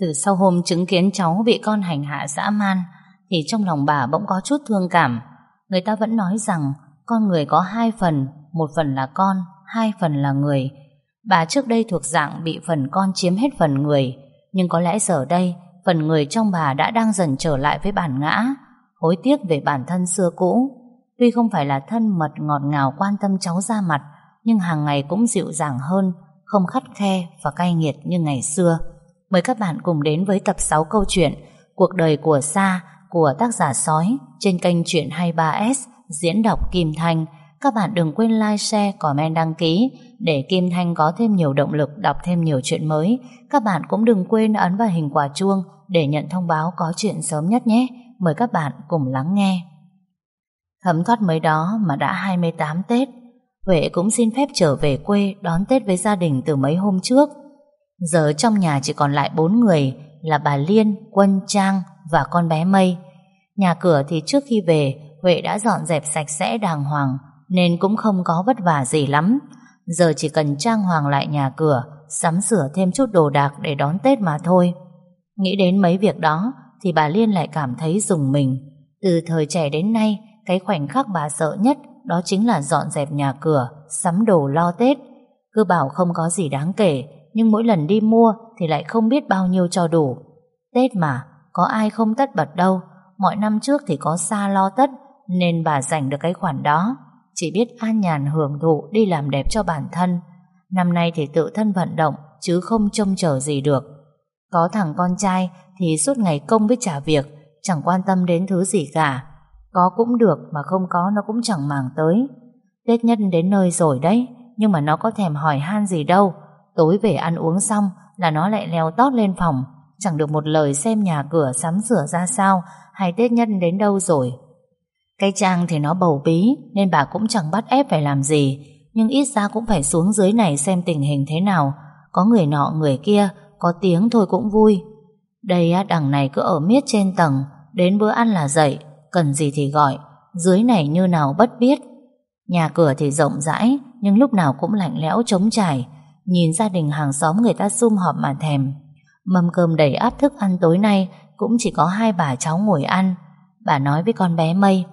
Từ sau hôm chứng kiến cháu bị con hành hạ dã man thì trong lòng bà bỗng có chút thương cảm. Người ta vẫn nói rằng con người có hai phần, một phần là con, hai phần là người. Bà trước đây thuộc dạng bị phần con chiếm hết phần người, nhưng có lẽ giờ đây phần người trong bà đã đang dần trở lại với bản ngã, hối tiếc về bản thân xưa cũ. Tuy không phải là thân mật ngọt ngào quan tâm cháu ra mặt, nhưng hàng ngày cũng dịu dàng hơn, không khắt khe và cay nghiệt như ngày xưa. Mời các bạn cùng đến với tập 6 câu chuyện Cuộc đời của Sa của tác giả Sói trên kênh Chuyện 23S diễn đọc Kim Thanh. Các bạn đừng quên like, share, comment, đăng ký để Kim Thanh có thêm nhiều động lực đọc thêm nhiều chuyện mới. Các bạn cũng đừng quên ấn vào hình quả chuông để nhận thông báo có chuyện sớm nhất nhé. Mời các bạn cùng lắng nghe. Thấm thoát mới đó mà đã 28 Tết. Huệ cũng xin phép trở về quê đón Tết với gia đình từ mấy hôm trước. Giờ trong nhà chỉ còn lại bốn người là bà Liên, Quân, Trang và con bé Mây. Nhà cửa thì trước khi về Huệ đã dọn dẹp sạch sẽ đàng hoàng nên cũng không có vất vả gì lắm. Giờ chỉ cần trang hoàng lại nhà cửa, sắm sửa thêm chút đồ đạc để đón Tết mà thôi. Nghĩ đến mấy việc đó thì bà Liên lại cảm thấy dùng mình. Từ thời trẻ đến nay, cái khoảnh khắc bà sợ nhất đó chính là dọn dẹp nhà cửa, sắm đồ lo Tết. Cứ bảo không có gì đáng kể, nhưng mỗi lần đi mua thì lại không biết bao nhiêu cho đủ. Tết mà, có ai không tất bật đâu. Mọi năm trước thì có xa lo tất, nên bà dành được cái khoản đó. Chỉ biết an nhàn hưởng thụ đi làm đẹp cho bản thân. Năm nay thì tự thân vận động, chứ không trông chờ gì được. Có thằng con trai thì suốt ngày công với trả việc, chẳng quan tâm đến thứ gì cả. Có cũng được mà không có nó cũng chẳng màng tới. Tết nhất đến nơi rồi đấy, nhưng mà nó có thèm hỏi han gì đâu. Tối về ăn uống xong là nó lại leo tót lên phòng, chẳng được một lời xem nhà cửa sắm sửa ra sao hay Tết nhân đến đâu rồi. Cái trang thì nó bầu bí nên bà cũng chẳng bắt ép phải làm gì, nhưng ít ra cũng phải xuống dưới này xem tình hình thế nào. Có người nọ người kia, có tiếng thôi cũng vui. Đây á, đằng này cứ ở miết trên tầng, đến bữa ăn là dậy, cần gì thì gọi, dưới này như nào bất biết. Nhà cửa thì rộng rãi, nhưng lúc nào cũng lạnh lẽo trống trải, nhìn gia đình hàng xóm người ta sum họp mà thèm. Mâm cơm đầy áp thức ăn tối nay cũng chỉ có hai bà cháu ngồi ăn. Bà nói với con bé Mây,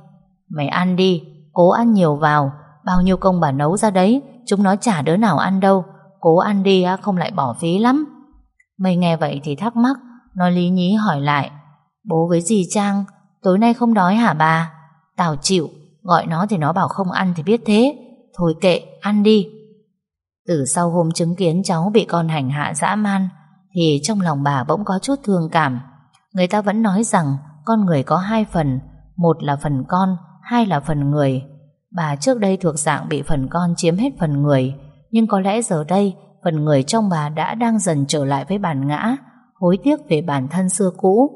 mày ăn đi, cố ăn nhiều vào, bao nhiêu công bà nấu ra đấy, chúng nó chả đứa nào ăn đâu, cố ăn đi không lại bỏ phí lắm. Mây nghe vậy thì thắc mắc, nó lý nhí hỏi lại, bố với dì Trang, tối nay không đói hả bà? Tào chịu, gọi nó thì nó bảo không ăn thì biết thế, thôi kệ, ăn đi. Từ sau hôm chứng kiến cháu bị con hành hạ dã man thì trong lòng bà bỗng có chút thương cảm. Người ta vẫn nói rằng con người có hai phần, một là phần con, hai là phần người. Bà trước đây thuộc dạng bị phần con chiếm hết phần người, nhưng có lẽ giờ đây phần người trong bà đã đang dần trở lại với bản ngã, hối tiếc về bản thân xưa cũ.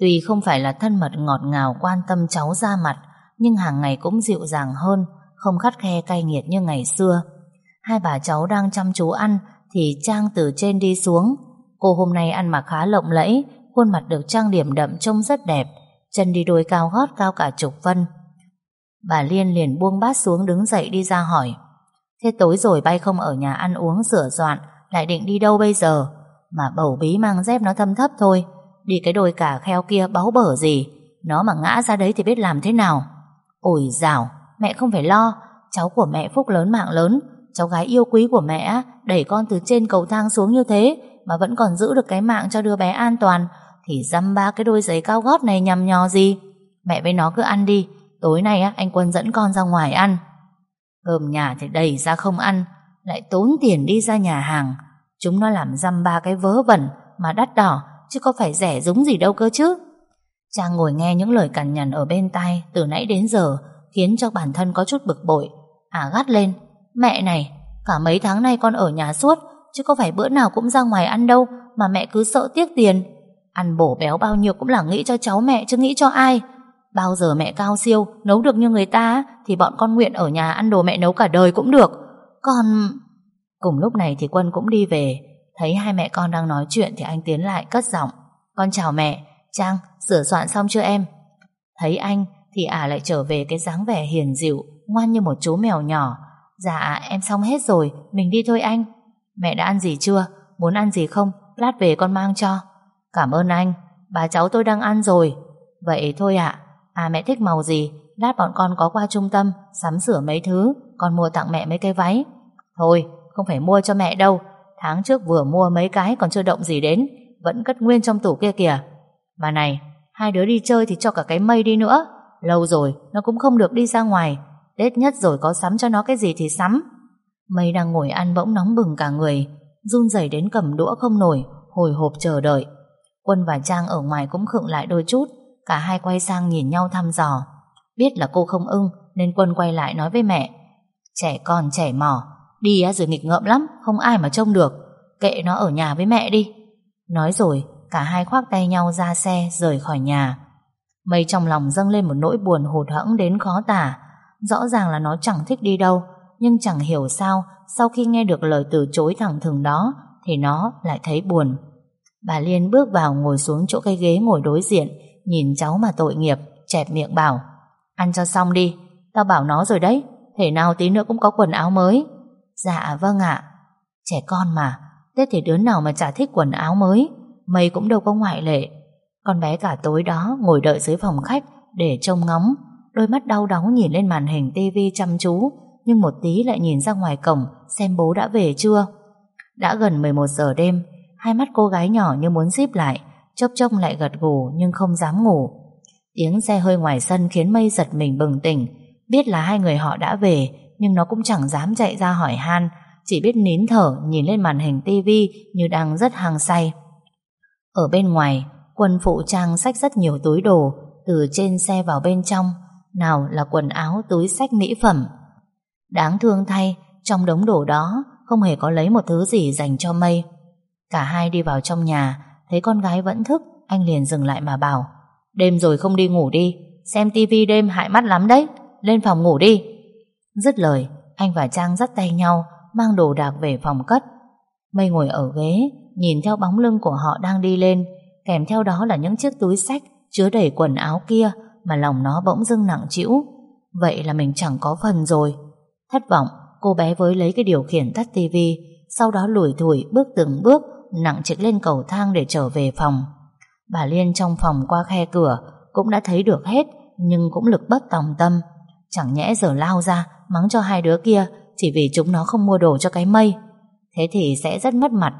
Tuy không phải là thân mật ngọt ngào quan tâm cháu ra mặt, nhưng hàng ngày cũng dịu dàng hơn, không khắt khe cay nghiệt như ngày xưa. Hai bà cháu đang chăm chú ăn thì Trang từ trên đi xuống. Cô hôm nay ăn mặc khá lộng lẫy, khuôn mặt được trang điểm đậm trông rất đẹp, chân đi đôi cao gót cao cả chục phân. Bà Liên liền buông bát xuống đứng dậy đi ra hỏi. Thế tối rồi bay không ở nhà ăn uống sửa soạn, lại định đi đâu bây giờ? Mà bầu bí mang dép nó thâm thấp thôi, đi cái đôi cả kheo kia báu bở gì, nó mà ngã ra đấy thì biết làm thế nào. Ôi dào, mẹ không phải lo, cháu của mẹ phúc lớn mạng lớn, cháu gái yêu quý của mẹ đẩy con từ trên cầu thang xuống như thế mà vẫn còn giữ được cái mạng cho đứa bé an toàn thì dăm ba cái đôi giày cao gót này nhằm nhò gì. Mẹ với nó cứ ăn đi, tối nay á, anh Quân dẫn con ra ngoài ăn. Cơm nhà thì đầy ra không ăn, lại tốn tiền đi ra nhà hàng. Chúng nó làm dăm ba cái vớ vẩn mà đắt đỏ, chứ có phải rẻ giống gì đâu cơ chứ. Trang ngồi nghe những lời cằn nhằn ở bên tai từ nãy đến giờ khiến cho bản thân có chút bực bội. À gắt lên, mẹ này, cả mấy tháng nay con ở nhà suốt, chứ có phải bữa nào cũng ra ngoài ăn đâu mà mẹ cứ sợ tiếc tiền. Ăn bổ béo bao nhiêu cũng là nghĩ cho cháu mẹ chứ nghĩ cho ai. Bao giờ mẹ cao siêu, nấu được như người ta thì bọn con nguyện ở nhà ăn đồ mẹ nấu cả đời cũng được. Còn... Cùng lúc này thì Quân cũng đi về, thấy hai mẹ con đang nói chuyện thì anh tiến lại cất giọng. Con chào mẹ, Trang, sửa soạn xong chưa em? Thấy anh thì ả lại trở về cái dáng vẻ hiền dịu, ngoan như một chú mèo nhỏ. Dạ, em xong hết rồi, mình đi thôi anh. Mẹ đã ăn gì chưa? Muốn ăn gì không? lát về con mang cho. Cảm ơn anh, bà cháu tôi đang ăn rồi. Vậy thôi ạ, à mẹ thích màu gì, lát bọn con có qua trung tâm, sắm sửa mấy thứ, con mua tặng mẹ mấy cái váy. Thôi, không phải mua cho mẹ đâu, tháng trước vừa mua mấy cái còn chưa động gì đến, vẫn cất nguyên trong tủ kia kìa. Mà này, hai đứa đi chơi thì cho cả cái mây đi nữa. Lâu rồi, nó cũng không được đi ra ngoài. Tết nhất rồi có sắm cho nó cái gì thì sắm. Mây đang ngồi ăn bỗng nóng bừng cả người, run rẩy đến cầm đũa không nổi, hồi hộp chờ đợi. Quân và Trang ở ngoài cũng khựng lại đôi chút, cả hai quay sang nhìn nhau thăm dò. Biết là cô không ưng, nên Quân quay lại nói với mẹ. Trẻ con trẻ mỏ, đi á rồi nghịch ngợm lắm, không ai mà trông được. Kệ nó ở nhà với mẹ đi. Nói rồi, cả hai khoác tay nhau ra xe rời khỏi nhà. Mây trong lòng dâng lên một nỗi buồn hụt hẫng đến khó tả. Rõ ràng là nó chẳng thích đi đâu, nhưng chẳng hiểu sao sau khi nghe được lời từ chối thẳng thừng đó thì nó lại thấy buồn. Bà Liên bước vào ngồi xuống chỗ cái ghế ngồi đối diện, nhìn cháu mà tội nghiệp, chẹp miệng bảo Ăn cho xong đi, tao bảo nó rồi đấy, thể nào tí nữa cũng có quần áo mới. Dạ vâng ạ, trẻ con mà, Tết thì đứa nào mà chả thích quần áo mới, Mày cũng đâu có ngoại lệ. Con bé cả tối đó ngồi đợi dưới phòng khách để trông ngóng, đôi mắt đau đớn nhìn lên màn hình tivi chăm chú, nhưng một tí lại nhìn ra ngoài cổng xem bố đã về chưa. Đã gần 11 giờ đêm, hai mắt cô gái nhỏ như muốn díp lại, chốc chốc lại gật gù nhưng không dám ngủ. Tiếng xe hơi ngoài sân khiến mây giật mình bừng tỉnh, biết là hai người họ đã về, nhưng nó cũng chẳng dám chạy ra hỏi han, chỉ biết nín thở nhìn lên màn hình tivi như đang rất hăng say. Ở bên ngoài, quân phụ trang xách rất nhiều túi đồ, từ trên xe vào bên trong, nào là quần áo, túi sách mỹ phẩm. Đáng thương thay, trong đống đồ đó không hề có lấy một thứ gì dành cho mây. Cả hai đi vào trong nhà, thấy con gái vẫn thức, anh liền dừng lại mà bảo Đêm rồi không đi ngủ đi, xem tivi đêm hại mắt lắm đấy, lên phòng ngủ đi. Dứt lời, anh và Trang dắt tay nhau, mang đồ đạc về phòng cất. Mây ngồi ở ghế, nhìn theo bóng lưng của họ đang đi lên, kèm theo đó là những chiếc túi sách chứa đầy quần áo kia mà lòng nó bỗng dưng nặng trĩu. Vậy là mình chẳng có phần rồi. Thất vọng, cô bé với lấy cái điều khiển tắt tivi, sau đó lủi thủi bước từng bước nặng trịch lên cầu thang để trở về phòng. Bà Liên trong phòng qua khe cửa cũng đã thấy được hết nhưng cũng lực bất tòng tâm. Chẳng nhẽ giờ lao ra mắng cho hai đứa kia chỉ vì chúng nó không mua đồ cho cái mây. Thế thì sẽ rất mất mặt.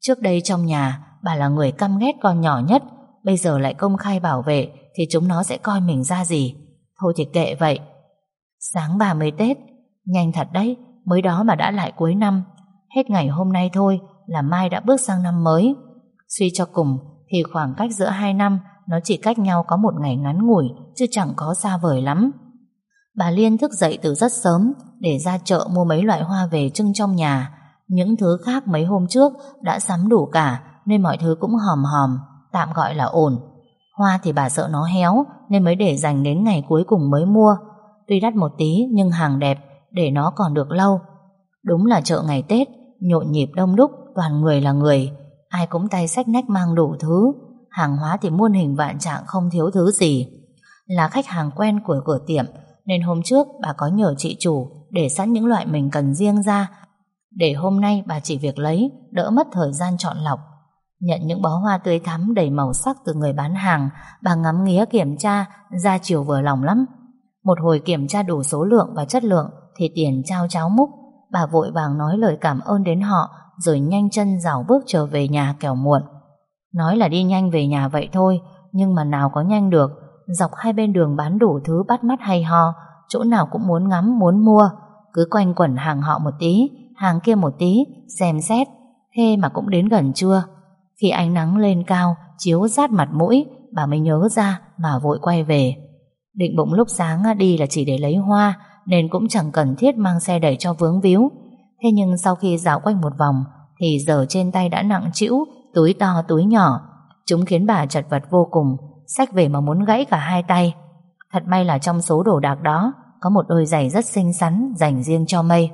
Trước đây trong nhà bà là người căm ghét con nhỏ nhất bây giờ lại công khai bảo vệ thì chúng nó sẽ coi mình ra gì. Thôi thì kệ vậy. Sáng 30 Tết, nhanh thật đấy, mới đó mà đã lại cuối năm. Hết ngày hôm nay thôi là mai đã bước sang năm mới. Suy cho cùng thì khoảng cách giữa hai năm nó chỉ cách nhau có một ngày ngắn ngủi chứ chẳng có xa vời lắm. Bà Liên thức dậy từ rất sớm để ra chợ mua mấy loại hoa về trưng trong nhà. Những thứ khác mấy hôm trước đã sắm đủ cả nên mọi thứ cũng hòm hòm, tạm gọi là ổn. Hoa thì bà sợ nó héo nên mới để dành đến ngày cuối cùng mới mua. Tuy đắt một tí nhưng hàng đẹp để nó còn được lâu. Đúng là chợ ngày Tết, nhộn nhịp đông đúc, toàn người là người. Ai cũng tay sách nách mang đủ thứ. Hàng hóa thì muôn hình vạn trạng không thiếu thứ gì. Là khách hàng quen của cửa tiệm nên hôm trước bà có nhờ chị chủ để sẵn những loại mình cần riêng ra để hôm nay bà chỉ việc lấy đỡ mất thời gian chọn lọc. Nhận những bó hoa tươi thắm đầy màu sắc từ người bán hàng bà ngắm nghía kiểm tra ra chiều vừa lòng lắm. Một hồi kiểm tra đủ số lượng và chất lượng thì tiền trao cháo múc bà vội vàng nói lời cảm ơn đến họ rồi nhanh chân dào bước trở về nhà kẻo muộn. Nói là đi nhanh về nhà vậy thôi nhưng mà nào có nhanh được dọc hai bên đường bán đủ thứ bắt mắt hay ho, chỗ nào cũng muốn ngắm, muốn mua. Cứ quanh quẩn hàng họ một tí, hàng kia một tí, xem xét. Thế mà cũng đến gần chưa? Khi ánh nắng lên cao, chiếu sát mặt mũi, bà mới nhớ ra mà vội quay về. Định bụng lúc sáng đi là chỉ để lấy hoa, nên cũng chẳng cần thiết mang xe đẩy cho vướng víu. Thế nhưng sau khi dạo quanh một vòng, thì giờ trên tay đã nặng trĩu, túi to túi nhỏ. Chúng khiến bà chật vật vô cùng, Xách về mà muốn gãy cả hai tay Thật may là trong số đồ đạc đó Có một đôi giày rất xinh xắn Dành riêng cho mây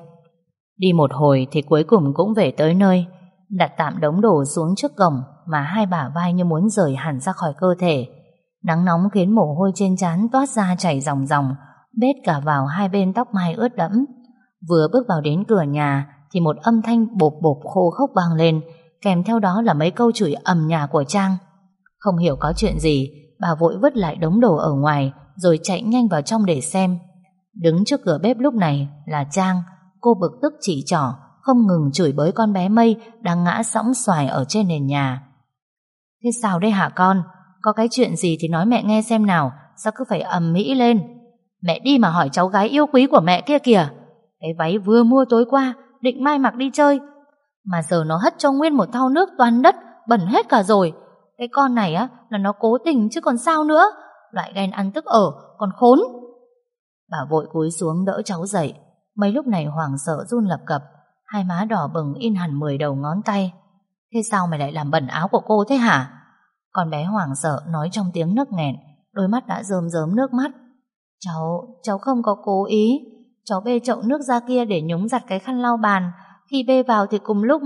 Đi một hồi thì cuối cùng cũng về tới nơi Đặt tạm đống đồ xuống trước cổng Mà hai bả vai như muốn rời hẳn ra khỏi cơ thể Nắng nóng khiến mồ hôi trên trán toát ra chảy ròng ròng Bết cả vào hai bên tóc mai ướt đẫm Vừa bước vào đến cửa nhà Thì một âm thanh bộp bộp khô khốc vang lên kèm theo đó là mấy câu chửi ầm nhà của Trang. Không hiểu có chuyện gì, bà vội vứt lại đống đồ ở ngoài rồi chạy nhanh vào trong để xem. Đứng trước cửa bếp lúc này là Trang, cô bực tức chỉ trỏ, không ngừng chửi bới con bé Mây đang ngã sõng xoài ở trên nền nhà. Thế sao đây hả con? Có cái chuyện gì thì nói mẹ nghe xem nào, sao cứ phải ầm mỹ lên? Mẹ đi mà hỏi cháu gái yêu quý của mẹ kia kìa. Cái váy vừa mua tối qua, định mai mặc đi chơi. Mà giờ nó hất cho nguyên một thau nước toàn đất, bẩn hết cả rồi. Cái con này á là nó cố tình chứ còn sao nữa. Loại ghen ăn tức ở, còn khốn. Bà vội cúi xuống đỡ cháu dậy. Mấy lúc này hoảng sợ run lập cập, hai má đỏ bừng in hẳn mười đầu ngón tay. Thế sao mày lại làm bẩn áo của cô thế hả? Con bé hoảng sợ nói trong tiếng nức nghẹn, đôi mắt đã rơm rớm nước mắt. Cháu, cháu không có cố ý. Cháu bê chậu nước ra kia để nhúng giặt cái khăn lau bàn. Khi bê vào thì cùng lúc,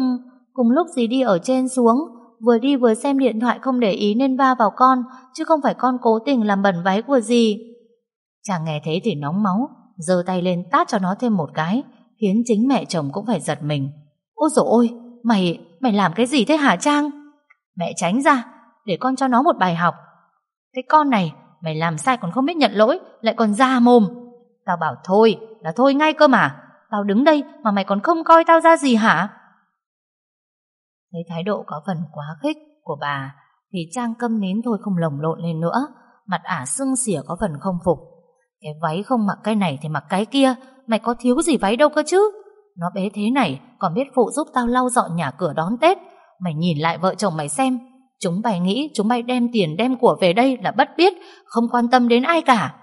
cùng lúc gì đi ở trên xuống. Vừa đi vừa xem điện thoại không để ý nên va vào con, chứ không phải con cố tình làm bẩn váy của gì. Chàng nghe thế thì nóng máu, giơ tay lên tát cho nó thêm một cái, khiến chính mẹ chồng cũng phải giật mình. Ôi dồi ôi, mày, mày làm cái gì thế hả Trang? Mẹ tránh ra, để con cho nó một bài học. Cái con này, mày làm sai còn không biết nhận lỗi, lại còn ra mồm. Tao bảo thôi, là thôi ngay cơ mà. Tao đứng đây mà mày còn không coi tao ra gì hả? Thấy thái độ có phần quá khích của bà, thì Trang câm nín thôi không lồng lộn lên nữa. Mặt ả sưng xỉa có phần không phục. Cái váy không mặc cái này thì mặc cái kia, mày có thiếu gì váy đâu cơ chứ? Nó bé thế này, còn biết phụ giúp tao lau dọn nhà cửa đón Tết. Mày nhìn lại vợ chồng mày xem, Chúng mày nghĩ chúng mày đem tiền đem của về đây là bất biết, không quan tâm đến ai cả.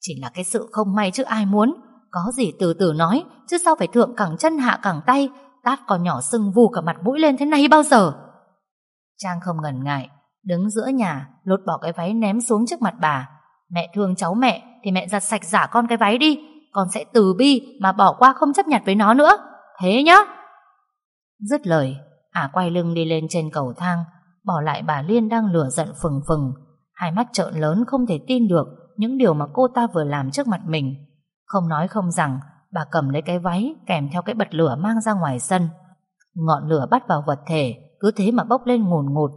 Chỉ là cái sự không may chứ ai muốn. Có gì từ từ nói, chứ sao phải thượng cẳng chân hạ cẳng tay, tát con nhỏ sưng vù cả mặt mũi lên thế này bao giờ. Trang không ngần ngại, đứng giữa nhà, lột bỏ cái váy ném xuống trước mặt bà. Mẹ thương cháu mẹ, thì mẹ giặt sạch giả con cái váy đi, con sẽ từ bi mà bỏ qua không chấp nhặt với nó nữa. Thế nhá. Dứt lời, Ả quay lưng đi lên trên cầu thang, bỏ lại bà Liên đang lửa giận phừng phừng. Hai mắt trợn lớn không thể tin được những điều mà cô ta vừa làm trước mặt mình. Không nói không rằng, bà cầm lấy cái váy kèm theo cái bật lửa mang ra ngoài sân. Ngọn lửa bắt vào vật thể, cứ thế mà bốc lên ngùn ngụt.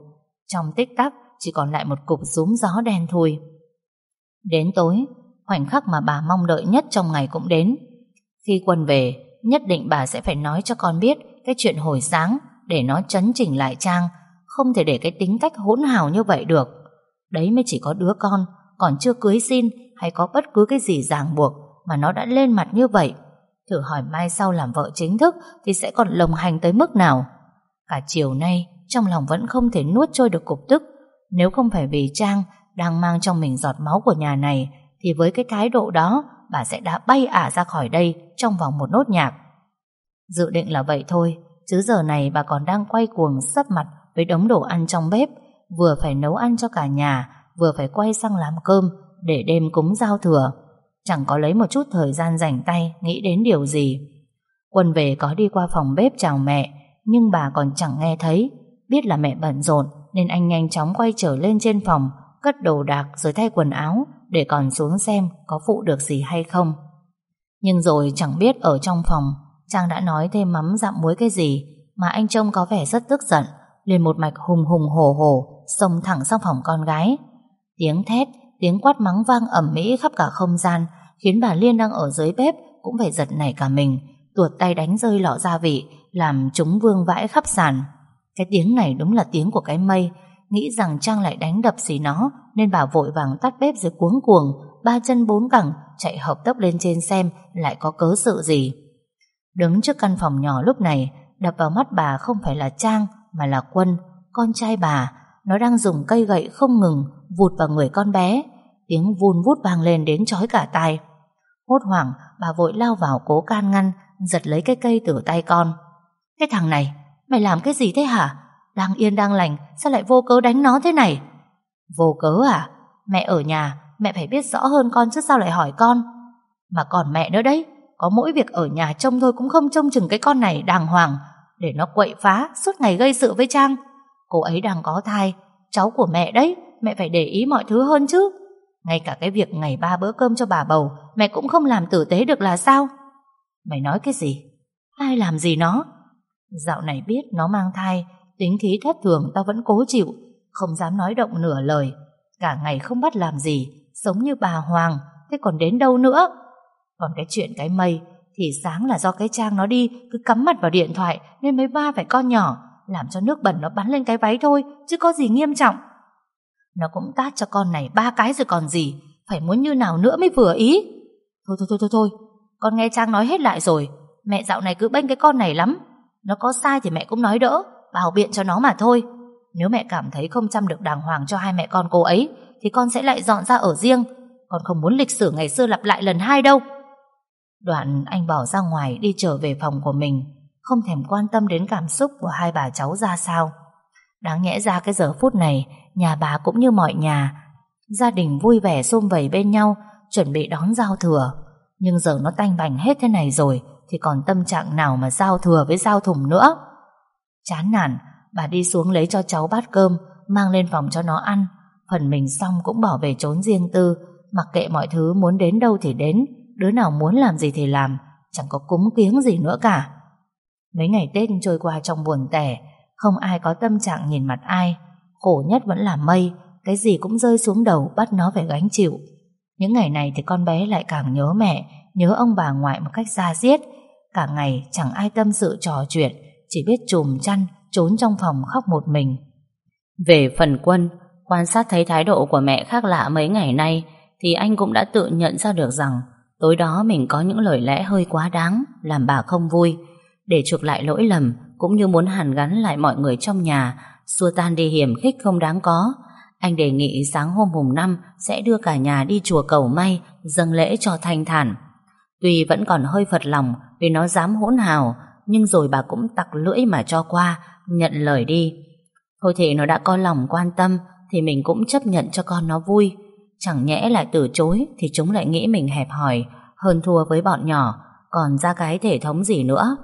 Trong tích tắc chỉ còn lại một cục rúm gió đen thôi Đến tối, khoảnh khắc mà bà mong đợi nhất trong ngày cũng đến. Khi quân về, nhất định bà sẽ phải nói cho con biết cái chuyện hồi sáng để nó chấn chỉnh lại Trang không thể để cái tính cách hỗn hào như vậy được. Đấy mới chỉ có đứa con Còn chưa cưới xin Hay có bất cứ cái gì ràng buộc Mà nó đã lên mặt như vậy. Thử hỏi mai sau làm vợ chính thức Thì sẽ còn lồng hành tới mức nào? Cả chiều nay Trong lòng vẫn không thể nuốt trôi được cục tức. Nếu không phải vì Trang Đang mang trong mình giọt máu của nhà này thì với cái thái độ đó Bà sẽ đã bay ả ra khỏi đây Trong vòng một nốt nhạc Dự định là vậy thôi Chứ giờ này bà còn đang quay cuồng sắp mặt với đống đồ ăn trong bếp, vừa phải nấu ăn cho cả nhà, vừa phải quay sang làm cơm để đêm cúng giao thừa. Chẳng có lấy một chút thời gian rảnh tay nghĩ đến điều gì. Quân về có đi qua phòng bếp chào mẹ, nhưng bà còn chẳng nghe thấy. Biết là mẹ bận rộn nên anh nhanh chóng quay trở lên trên phòng, cất đồ đạc rồi thay quần áo để còn xuống xem có phụ được gì hay không. Nhưng rồi chẳng biết ở trong phòng Trang đã nói thêm mắm dặm muối cái gì mà anh trông có vẻ rất tức giận liền một mạch hùng hùng hổ hổ xông thẳng sang phòng con gái. Tiếng thét, tiếng quát mắng vang ẩm mỹ khắp cả không gian, khiến bà Liên đang ở dưới bếp cũng phải giật nảy cả mình, tuột tay đánh rơi lọ gia vị, làm chúng vương vãi khắp sàn. Cái tiếng này đúng là tiếng của cái mây, nghĩ rằng Trang lại đánh đập gì nó, nên bà vội vàng tắt bếp rồi cuống cuồng, ba chân bốn cẳng, chạy hợp tốc lên trên xem lại có cớ sự gì. Đứng trước căn phòng nhỏ lúc này, đập vào mắt bà không phải là Trang, mà là Quân, con trai bà. Nó đang dùng cây gậy không ngừng vụt vào người con bé. Tiếng vun vút vang lên đến chói cả tai. Hốt hoảng, bà vội lao vào cố can ngăn, giật lấy cái cây từ tay con. Cái thằng này, mày làm cái gì thế hả? Đang yên đang lành, sao lại vô cớ đánh nó thế này? Vô cớ à? Mẹ ở nhà, mẹ phải biết rõ hơn con chứ sao lại hỏi con. Mà còn mẹ nữa đấy, có mỗi việc ở nhà trông thôi cũng không trông chừng cái con này đàng hoàng, để nó quậy phá suốt ngày gây sự với Trang. Cô ấy đang có thai, cháu của mẹ đấy, mẹ phải để ý mọi thứ hơn chứ. Ngay cả cái việc ngày ba bữa cơm cho bà bầu, mẹ cũng không làm tử tế được là sao? Mày nói cái gì? Ai làm gì nó? Dạo này biết nó mang thai, Tính khí thất thường tao vẫn cố chịu, Không dám nói động nửa lời. Cả ngày không bắt làm gì, Sống như bà Hoàng, Thế còn đến đâu nữa? Còn cái chuyện cái mây, Thì sáng là do cái trang nó đi, Cứ cắm mặt vào điện thoại, Nên mới ba phải con nhỏ, Làm cho nước bẩn nó bắn lên cái váy thôi, Chứ có gì nghiêm trọng. Nó cũng tát cho con này ba cái rồi còn gì, Phải muốn như nào nữa mới vừa ý. Thôi thôi thôi thôi thôi, Con nghe Trang nói hết lại rồi, Mẹ dạo này cứ bênh cái con này lắm. Nó có sai thì mẹ cũng nói đỡ. Bảo biện cho nó mà thôi. Nếu mẹ cảm thấy không chăm được đàng hoàng cho hai mẹ con cô ấy, Thì con sẽ lại dọn ra ở riêng. Con không muốn lịch sử ngày xưa lặp lại lần hai đâu. Đoạn anh bỏ ra ngoài Đi trở về phòng của mình, Không thèm quan tâm đến cảm xúc của hai bà cháu ra sao. Đáng nhẽ ra cái giờ phút này, Nhà bà cũng như mọi nhà, Gia đình vui vẻ xôm vầy bên nhau, Chuẩn bị đón giao thừa. Nhưng giờ nó tanh bành hết thế này rồi, Thì còn tâm trạng nào mà giao thừa với giao thùng nữa? Chán nản, Bà đi xuống lấy cho cháu bát cơm, Mang lên phòng cho nó ăn. Phần mình xong cũng bỏ về trốn riêng tư. Mặc kệ mọi thứ muốn đến đâu thì đến, Đứa nào muốn làm gì thì làm, Chẳng có cúng kiếng gì nữa cả. Mấy ngày Tết trôi qua trong buồn tẻ, Không ai có tâm trạng nhìn mặt ai. Khổ nhất vẫn là mây, Cái gì cũng rơi xuống đầu Bắt nó phải gánh chịu. Những ngày này thì con bé lại càng nhớ mẹ, Nhớ ông bà ngoại một cách xa diết. Cả ngày chẳng ai tâm sự trò chuyện. Chỉ biết chùm chăn, Trốn trong phòng khóc một mình. Về phần quân, Quan sát thấy thái độ của mẹ khác lạ mấy ngày nay, Thì anh cũng đã tự nhận ra được rằng Tối đó mình có những lời lẽ hơi quá đáng, Làm bà không vui. Để chuộc lại lỗi lầm, Cũng như muốn hàn gắn lại mọi người trong nhà, Xua tan đi hiểm khích không đáng có, Anh đề nghị sáng hôm mùng năm Sẽ đưa cả nhà đi chùa cầu may, Dâng lễ cho thanh thản. Tuy vẫn còn hơi phật lòng Vì nó dám hỗn hào nhưng rồi bà cũng tặc lưỡi mà cho qua, Nhận lời đi. Thôi thì nó đã có lòng quan tâm, Thì mình cũng chấp nhận cho con nó vui. Chẳng nhẽ lại từ chối, Thì chúng lại nghĩ mình hẹp hòi, Hơn thua với bọn nhỏ, Còn ra cái thể thống gì nữa.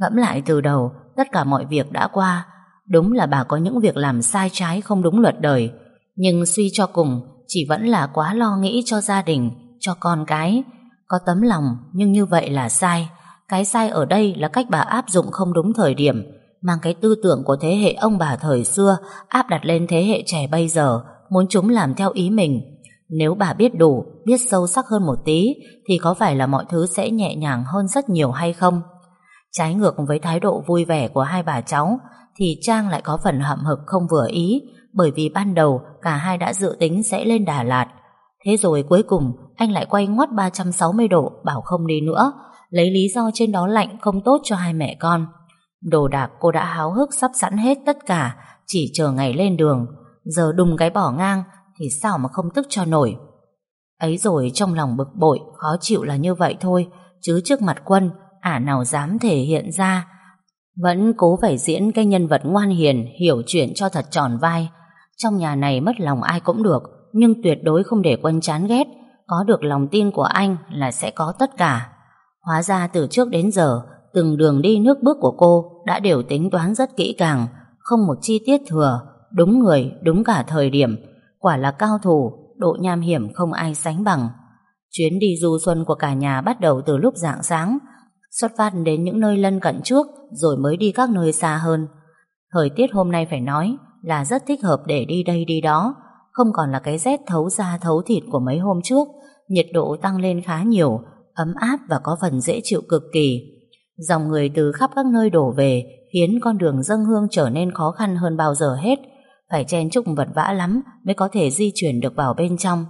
Ngẫm lại từ đầu, Tất cả mọi việc đã qua. Đúng là bà có những việc làm sai trái không đúng luật đời. Nhưng suy cho cùng, Chỉ vẫn là quá lo nghĩ cho gia đình, Cho con cái. Có tấm lòng, nhưng như vậy là sai. Cái sai ở đây là cách bà áp dụng không đúng thời điểm, Mang cái tư tưởng của thế hệ ông bà thời xưa Áp đặt lên thế hệ trẻ bây giờ, Muốn chúng làm theo ý mình Nếu bà biết đủ, Biết sâu sắc hơn một tí, Thì có phải là mọi thứ sẽ nhẹ nhàng hơn rất nhiều hay không Trái ngược với thái độ vui vẻ của hai bà cháu, thì Trang lại có phần hậm hực không vừa ý, bởi vì ban đầu cả hai đã dự tính sẽ lên Đà Lạt. Thế rồi cuối cùng, anh lại quay ngoắt 360 độ, bảo không đi nữa lấy lý do trên đó lạnh không tốt cho hai mẹ con. Đồ đạc cô đã háo hức sắp sẵn hết tất cả, chỉ chờ ngày lên đường. Giờ đùng cái bỏ ngang thì sao mà không tức cho nổi. Ấy rồi trong lòng bực bội, khó chịu là như vậy thôi, chứ trước mặt quân, ả nào dám thể hiện ra. Vẫn cố phải diễn cái nhân vật ngoan hiền, Hiểu chuyện cho thật tròn vai. Trong nhà này mất lòng ai cũng được, Nhưng tuyệt đối không để quân chán ghét. Có được lòng tin của anh là sẽ có tất cả. Hóa ra từ trước đến giờ Từng đường đi nước bước của cô Đã đều tính toán rất kỹ càng Không một chi tiết thừa Đúng người, đúng cả thời điểm Quả là cao thủ, độ nham hiểm không ai sánh bằng Chuyến đi du xuân của cả nhà bắt đầu từ lúc rạng sáng xuất phát đến những nơi lân cận trước rồi mới đi các nơi xa hơn. Thời tiết hôm nay phải nói là rất thích hợp để đi đây đi đó, không còn là cái rét thấu da thấu thịt của mấy hôm trước, nhiệt độ tăng lên khá nhiều, ấm áp và có phần dễ chịu cực kỳ. Dòng người từ khắp các nơi đổ về khiến con đường dâng hương trở nên khó khăn hơn bao giờ hết, phải chen chúc vật vã lắm mới có thể di chuyển được vào bên trong.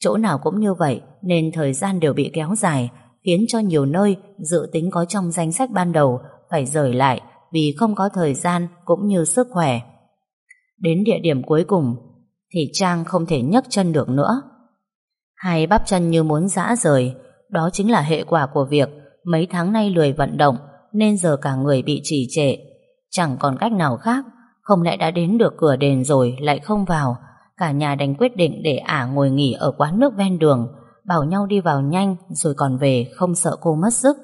Chỗ nào cũng như vậy nên thời gian đều bị kéo dài, khiến cho nhiều nơi dự tính có trong danh sách ban đầu phải rời lại vì không có thời gian cũng như sức khỏe. Đến địa điểm cuối cùng thì Trang không thể nhấc chân được nữa. Hai bắp chân như muốn giã rời, đó chính là hệ quả của việc mấy tháng nay lười vận động nên giờ cả người bị trì trệ. Chẳng còn cách nào khác, không lẽ đã đến được cửa đền rồi lại không vào. Cả nhà đành quyết định để ả ngồi nghỉ ở quán nước ven đường bảo nhau đi vào nhanh rồi còn về không sợ cô mất sức.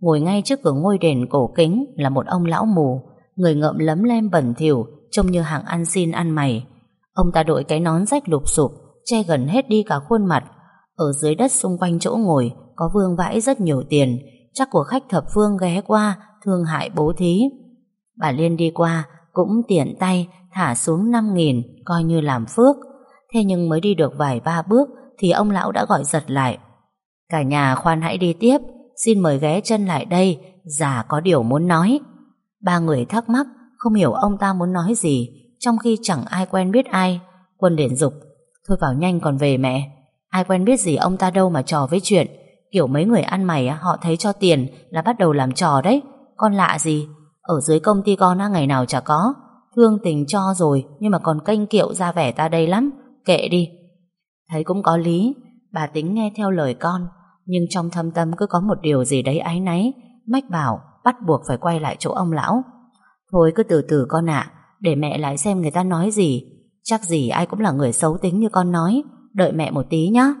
Ngồi ngay trước cửa ngôi đền cổ kính là một ông lão mù, người ngậm lấm lem bẩn thỉu, trông như hàng ăn xin ăn mày. Ông ta đội cái nón rách lục sụp, che gần hết đi cả khuôn mặt. Ở dưới đất xung quanh chỗ ngồi có vương vãi rất nhiều tiền, chắc của khách thập phương ghé qua, thương hại bố thí. Bà Liên đi qua, cũng tiện tay thả xuống 5 nghìn coi như làm phước. Thế nhưng mới đi được vài ba bước thì ông lão đã gọi giật lại. Cả nhà khoan hãy đi tiếp, xin mời ghé chân lại đây, già có điều muốn nói. Ba người thắc mắc, không hiểu ông ta muốn nói gì, trong khi chẳng ai quen biết ai. Quân liền dục, thôi vào nhanh còn về mẹ. Ai quen biết gì ông ta đâu mà trò với chuyện. Kiểu mấy người ăn mày họ thấy cho tiền là bắt đầu làm trò đấy. Con lạ gì? Ở dưới công ty con ngày nào chả có. Thương tình cho rồi nhưng mà còn kênh kiệu ra vẻ ta đây lắm. Kệ đi. Thấy cũng có lý. Bà tính nghe theo lời con nhưng trong thâm tâm cứ có một điều gì đấy áy náy. Mách bảo bắt buộc phải quay lại chỗ ông lão. Thôi cứ từ từ con ạ, để mẹ lại xem người ta nói gì. Chắc gì ai cũng là người xấu tính như con nói, đợi mẹ một tí nhé.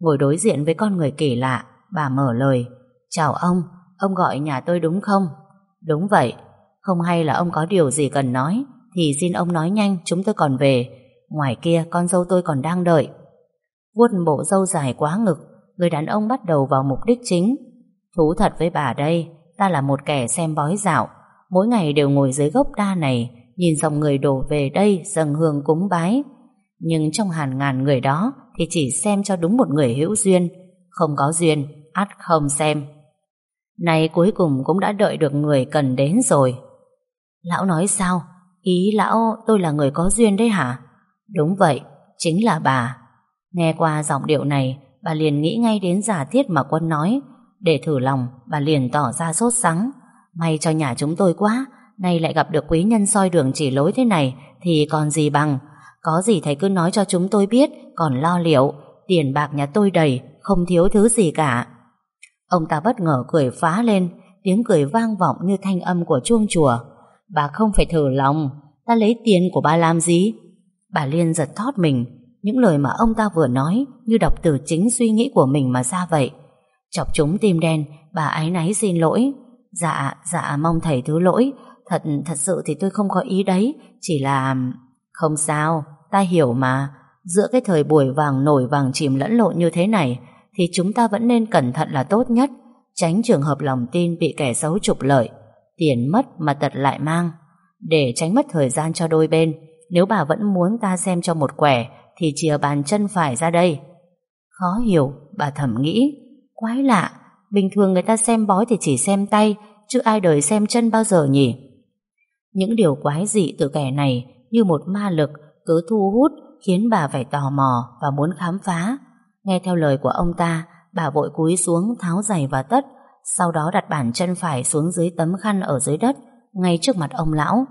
Ngồi đối diện với con người kỳ lạ, bà mở lời. Chào ông, ông gọi nhà tôi đúng không? Đúng vậy, không hay là ông có điều gì cần nói, thì xin ông nói nhanh, chúng tôi còn về. Ngoài kia con dâu tôi còn đang đợi. Vuốt bộ dâu dài quá ngực, người đàn ông bắt đầu vào mục đích chính. Thú thật với bà đây, ta là một kẻ xem bói dạo, mỗi ngày đều ngồi dưới gốc đa này, nhìn dòng người đổ về đây dâng hương cúng bái. Nhưng trong hàng ngàn người đó thì chỉ xem cho đúng một người hữu duyên, không có duyên, ắt không xem. Này cuối cùng cũng đã đợi được người cần đến rồi. Lão nói sao? Ý lão tôi là người có duyên đấy hả? Đúng vậy, chính là bà. Nghe qua giọng điệu này, bà liền nghĩ ngay đến giả thiết mà quân nói, để thử lòng, bà liền tỏ ra sốt sắng. May cho nhà chúng tôi quá, nay lại gặp được quý nhân soi đường chỉ lối thế này, thì còn gì bằng. Có gì thầy cứ nói cho chúng tôi biết, còn lo liệu. Tiền bạc nhà tôi đầy, không thiếu thứ gì cả. Ông ta bất ngờ cười phá lên, tiếng cười vang vọng như thanh âm của chuông chùa. Bà không phải thử lòng, ta lấy tiền của bà làm gì? Bà Liên giật thót mình, những lời mà ông ta vừa nói như đọc từ chính suy nghĩ của mình mà ra vậy. Chọc chúng tim đen, bà ái náy xin lỗi. Dạ, dạ mong thầy thứ lỗi. Thật, thật sự thì tôi không có ý đấy. Chỉ là... Không sao, ta hiểu mà. Giữa cái thời buổi vàng nổi vàng chìm lẫn lộn như thế này, thì chúng ta vẫn nên cẩn thận là tốt nhất. Tránh trường hợp lòng tin bị kẻ xấu trục lợi. Tiền mất mà tật lại mang. Để tránh mất thời gian cho đôi bên, nếu bà vẫn muốn ta xem cho một quẻ, thì chìa bàn chân phải ra đây. Khó hiểu, bà thầm nghĩ. Quái lạ, bình thường người ta xem bói thì chỉ xem tay, chứ ai đời xem chân bao giờ nhỉ? Những điều quái dị từ kẻ này như một ma lực cứ thu hút khiến bà phải tò mò và muốn khám phá. Nghe theo lời của ông ta, bà vội cúi xuống tháo giày và tất, sau đó đặt bàn chân phải xuống dưới tấm khăn ở dưới đất, ngay trước mặt ông lão.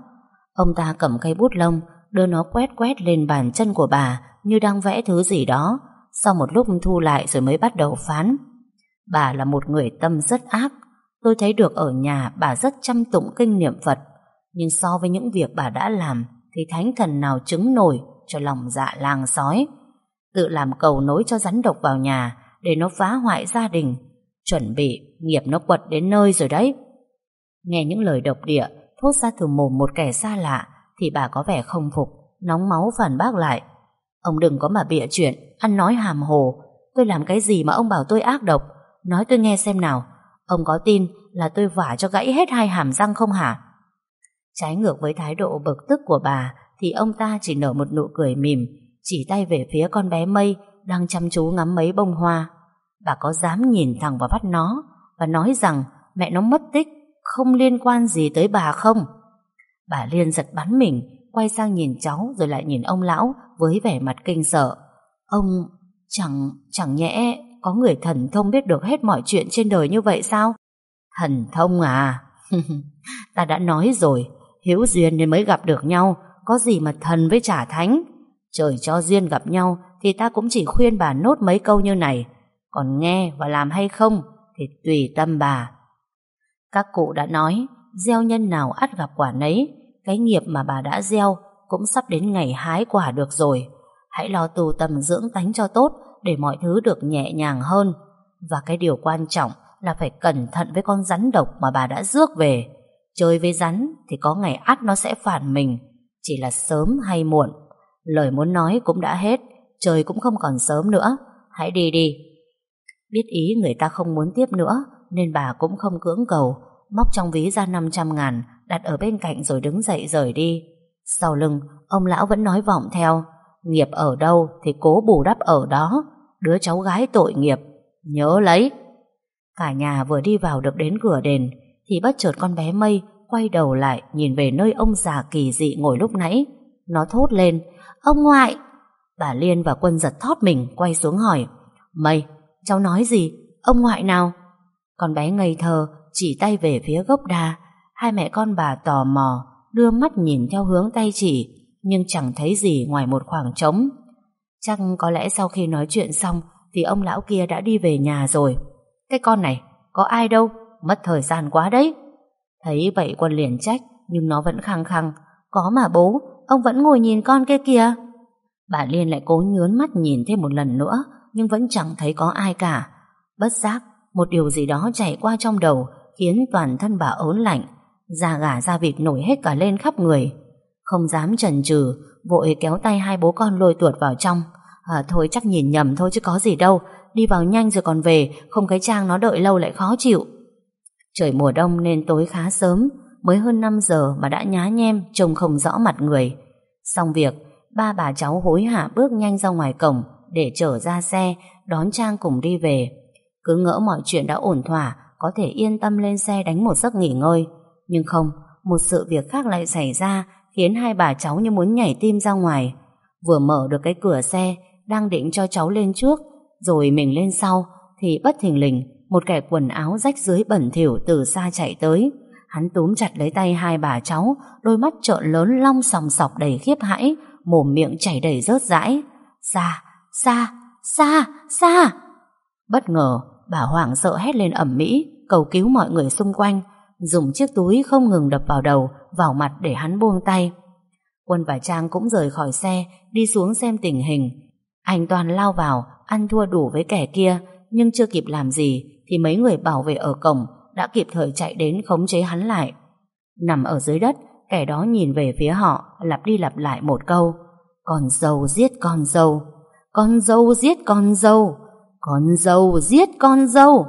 Ông ta cầm cây bút lông, đưa nó quét quét lên bàn chân của bà như đang vẽ thứ gì đó, sau một lúc thu lại rồi mới bắt đầu phán. Bà là một người tâm rất ác. Tôi thấy được ở nhà bà rất chăm tụng kinh niệm Phật. Nhưng so với những việc bà đã làm thì thánh thần nào chứng nổi cho lòng dạ lang sói. Tự làm cầu nối cho rắn độc vào nhà để nó phá hoại gia đình. Chuẩn bị nghiệp nó quật đến nơi rồi đấy. Nghe những lời độc địa thốt ra từ mồm một kẻ xa lạ thì bà có vẻ không phục, nóng máu phản bác lại. Ông đừng có mà bịa chuyện, ăn nói hàm hồ. Tôi làm cái gì mà ông bảo tôi ác độc? Nói tôi nghe xem nào Ông có tin là tôi vả cho gãy hết hai hàm răng không hả Trái ngược với thái độ bực tức của bà Thì ông ta chỉ nở một nụ cười mỉm Chỉ tay về phía con bé mây Đang chăm chú ngắm mấy bông hoa Bà có dám nhìn thẳng vào mắt nó Và nói rằng mẹ nó mất tích Không liên quan gì tới bà không Bà Liên giật bắn mình Quay sang nhìn cháu Rồi lại nhìn ông lão Với vẻ mặt kinh sợ Ông chẳng chẳng nhẽ có người thần thông biết được hết mọi chuyện trên đời như vậy sao? Thần thông à? ta đã nói rồi, hiếu duyên nên mới gặp được nhau, có gì mà thần với trả thánh. Trời cho duyên gặp nhau thì ta cũng chỉ khuyên bà nốt mấy câu như này. Còn nghe và làm hay không thì tùy tâm bà. Các cụ đã nói, gieo nhân nào ắt gặp quả nấy, cái nghiệp mà bà đã gieo cũng sắp đến ngày hái quả được rồi. Hãy lo tu tâm dưỡng tánh cho tốt để mọi thứ được nhẹ nhàng hơn. Và cái điều quan trọng là phải cẩn thận với con rắn độc mà bà đã rước về. Chơi với rắn thì có ngày ắt nó sẽ phản mình, chỉ là sớm hay muộn. Lời muốn nói cũng đã hết, trời cũng không còn sớm nữa, hãy đi đi. Biết ý người ta không muốn tiếp nữa, nên bà cũng không cưỡng cầu, móc trong ví ra 500 ngàn, đặt ở bên cạnh rồi đứng dậy rời đi. Sau lưng, ông lão vẫn nói vọng theo, nghiệp ở đâu thì cố bù đắp ở đó, đứa cháu gái tội nghiệp, nhớ lấy. Cả nhà vừa đi vào được đến cửa đền, thì bất chợt con bé Mây quay đầu lại nhìn về nơi ông già kỳ dị ngồi lúc nãy. Nó thốt lên, ông ngoại! Bà Liên và Quân giật thót mình quay xuống hỏi, Mây, cháu nói gì? Ông ngoại nào? Con bé ngây thơ chỉ tay về phía gốc đa. Hai mẹ con bà tò mò đưa mắt nhìn theo hướng tay chỉ nhưng chẳng thấy gì ngoài một khoảng trống. Chắc có lẽ sau khi nói chuyện xong thì ông lão kia đã đi về nhà rồi. Cái con này, có ai đâu, mất thời gian quá đấy. Thấy vậy quân liền trách nhưng nó vẫn khăng khăng. Có mà bố, ông vẫn ngồi nhìn con kia kìa. Bà Liên lại cố nhướn mắt nhìn thêm một lần nữa nhưng vẫn chẳng thấy có ai cả. Bất giác, một điều gì đó chảy qua trong đầu khiến toàn thân bà ớn lạnh. Da gà da vịt nổi hết cả lên khắp người. Không dám chần chừ, vội kéo tay hai bố con lôi tuột vào trong. À, thôi chắc nhìn nhầm thôi chứ có gì đâu. Đi vào nhanh rồi còn về, không cái trang nó đợi lâu lại khó chịu. Trời mùa đông nên tối khá sớm, mới hơn 5 giờ mà đã nhá nhem, trông không rõ mặt người. Xong việc, ba bà cháu hối hả bước nhanh ra ngoài cổng để chở ra xe, đón Trang cùng đi về. Cứ ngỡ mọi chuyện đã ổn thỏa, có thể yên tâm lên xe đánh một giấc nghỉ ngơi. Nhưng không, một sự việc khác lại xảy ra khiến hai bà cháu như muốn nhảy tim ra ngoài. Vừa mở được cái cửa xe, đang định cho cháu lên trước, rồi mình lên sau, thì bất thình lình, một kẻ quần áo rách dưới bẩn thỉu từ xa chạy tới. Hắn túm chặt lấy tay hai bà cháu, đôi mắt trợn lớn long sòng sọc đầy khiếp hãi, mồm miệng chảy đầy rớt rãi. Xa, xa, xa, xa! Bất ngờ, bà hoảng sợ hét lên ẩm mỹ, cầu cứu mọi người xung quanh, dùng chiếc túi không ngừng đập vào đầu, vào mặt để hắn buông tay. Quân và Trang cũng rời khỏi xe, đi xuống xem tình hình. Anh Toàn lao vào, ăn thua đủ với kẻ kia, nhưng chưa kịp làm gì, thì mấy người bảo vệ ở cổng đã kịp thời chạy đến khống chế hắn lại. Nằm ở dưới đất, kẻ đó nhìn về phía họ, lặp đi lặp lại một câu. Con dâu giết con dâu, con dâu giết con dâu, con dâu giết con dâu.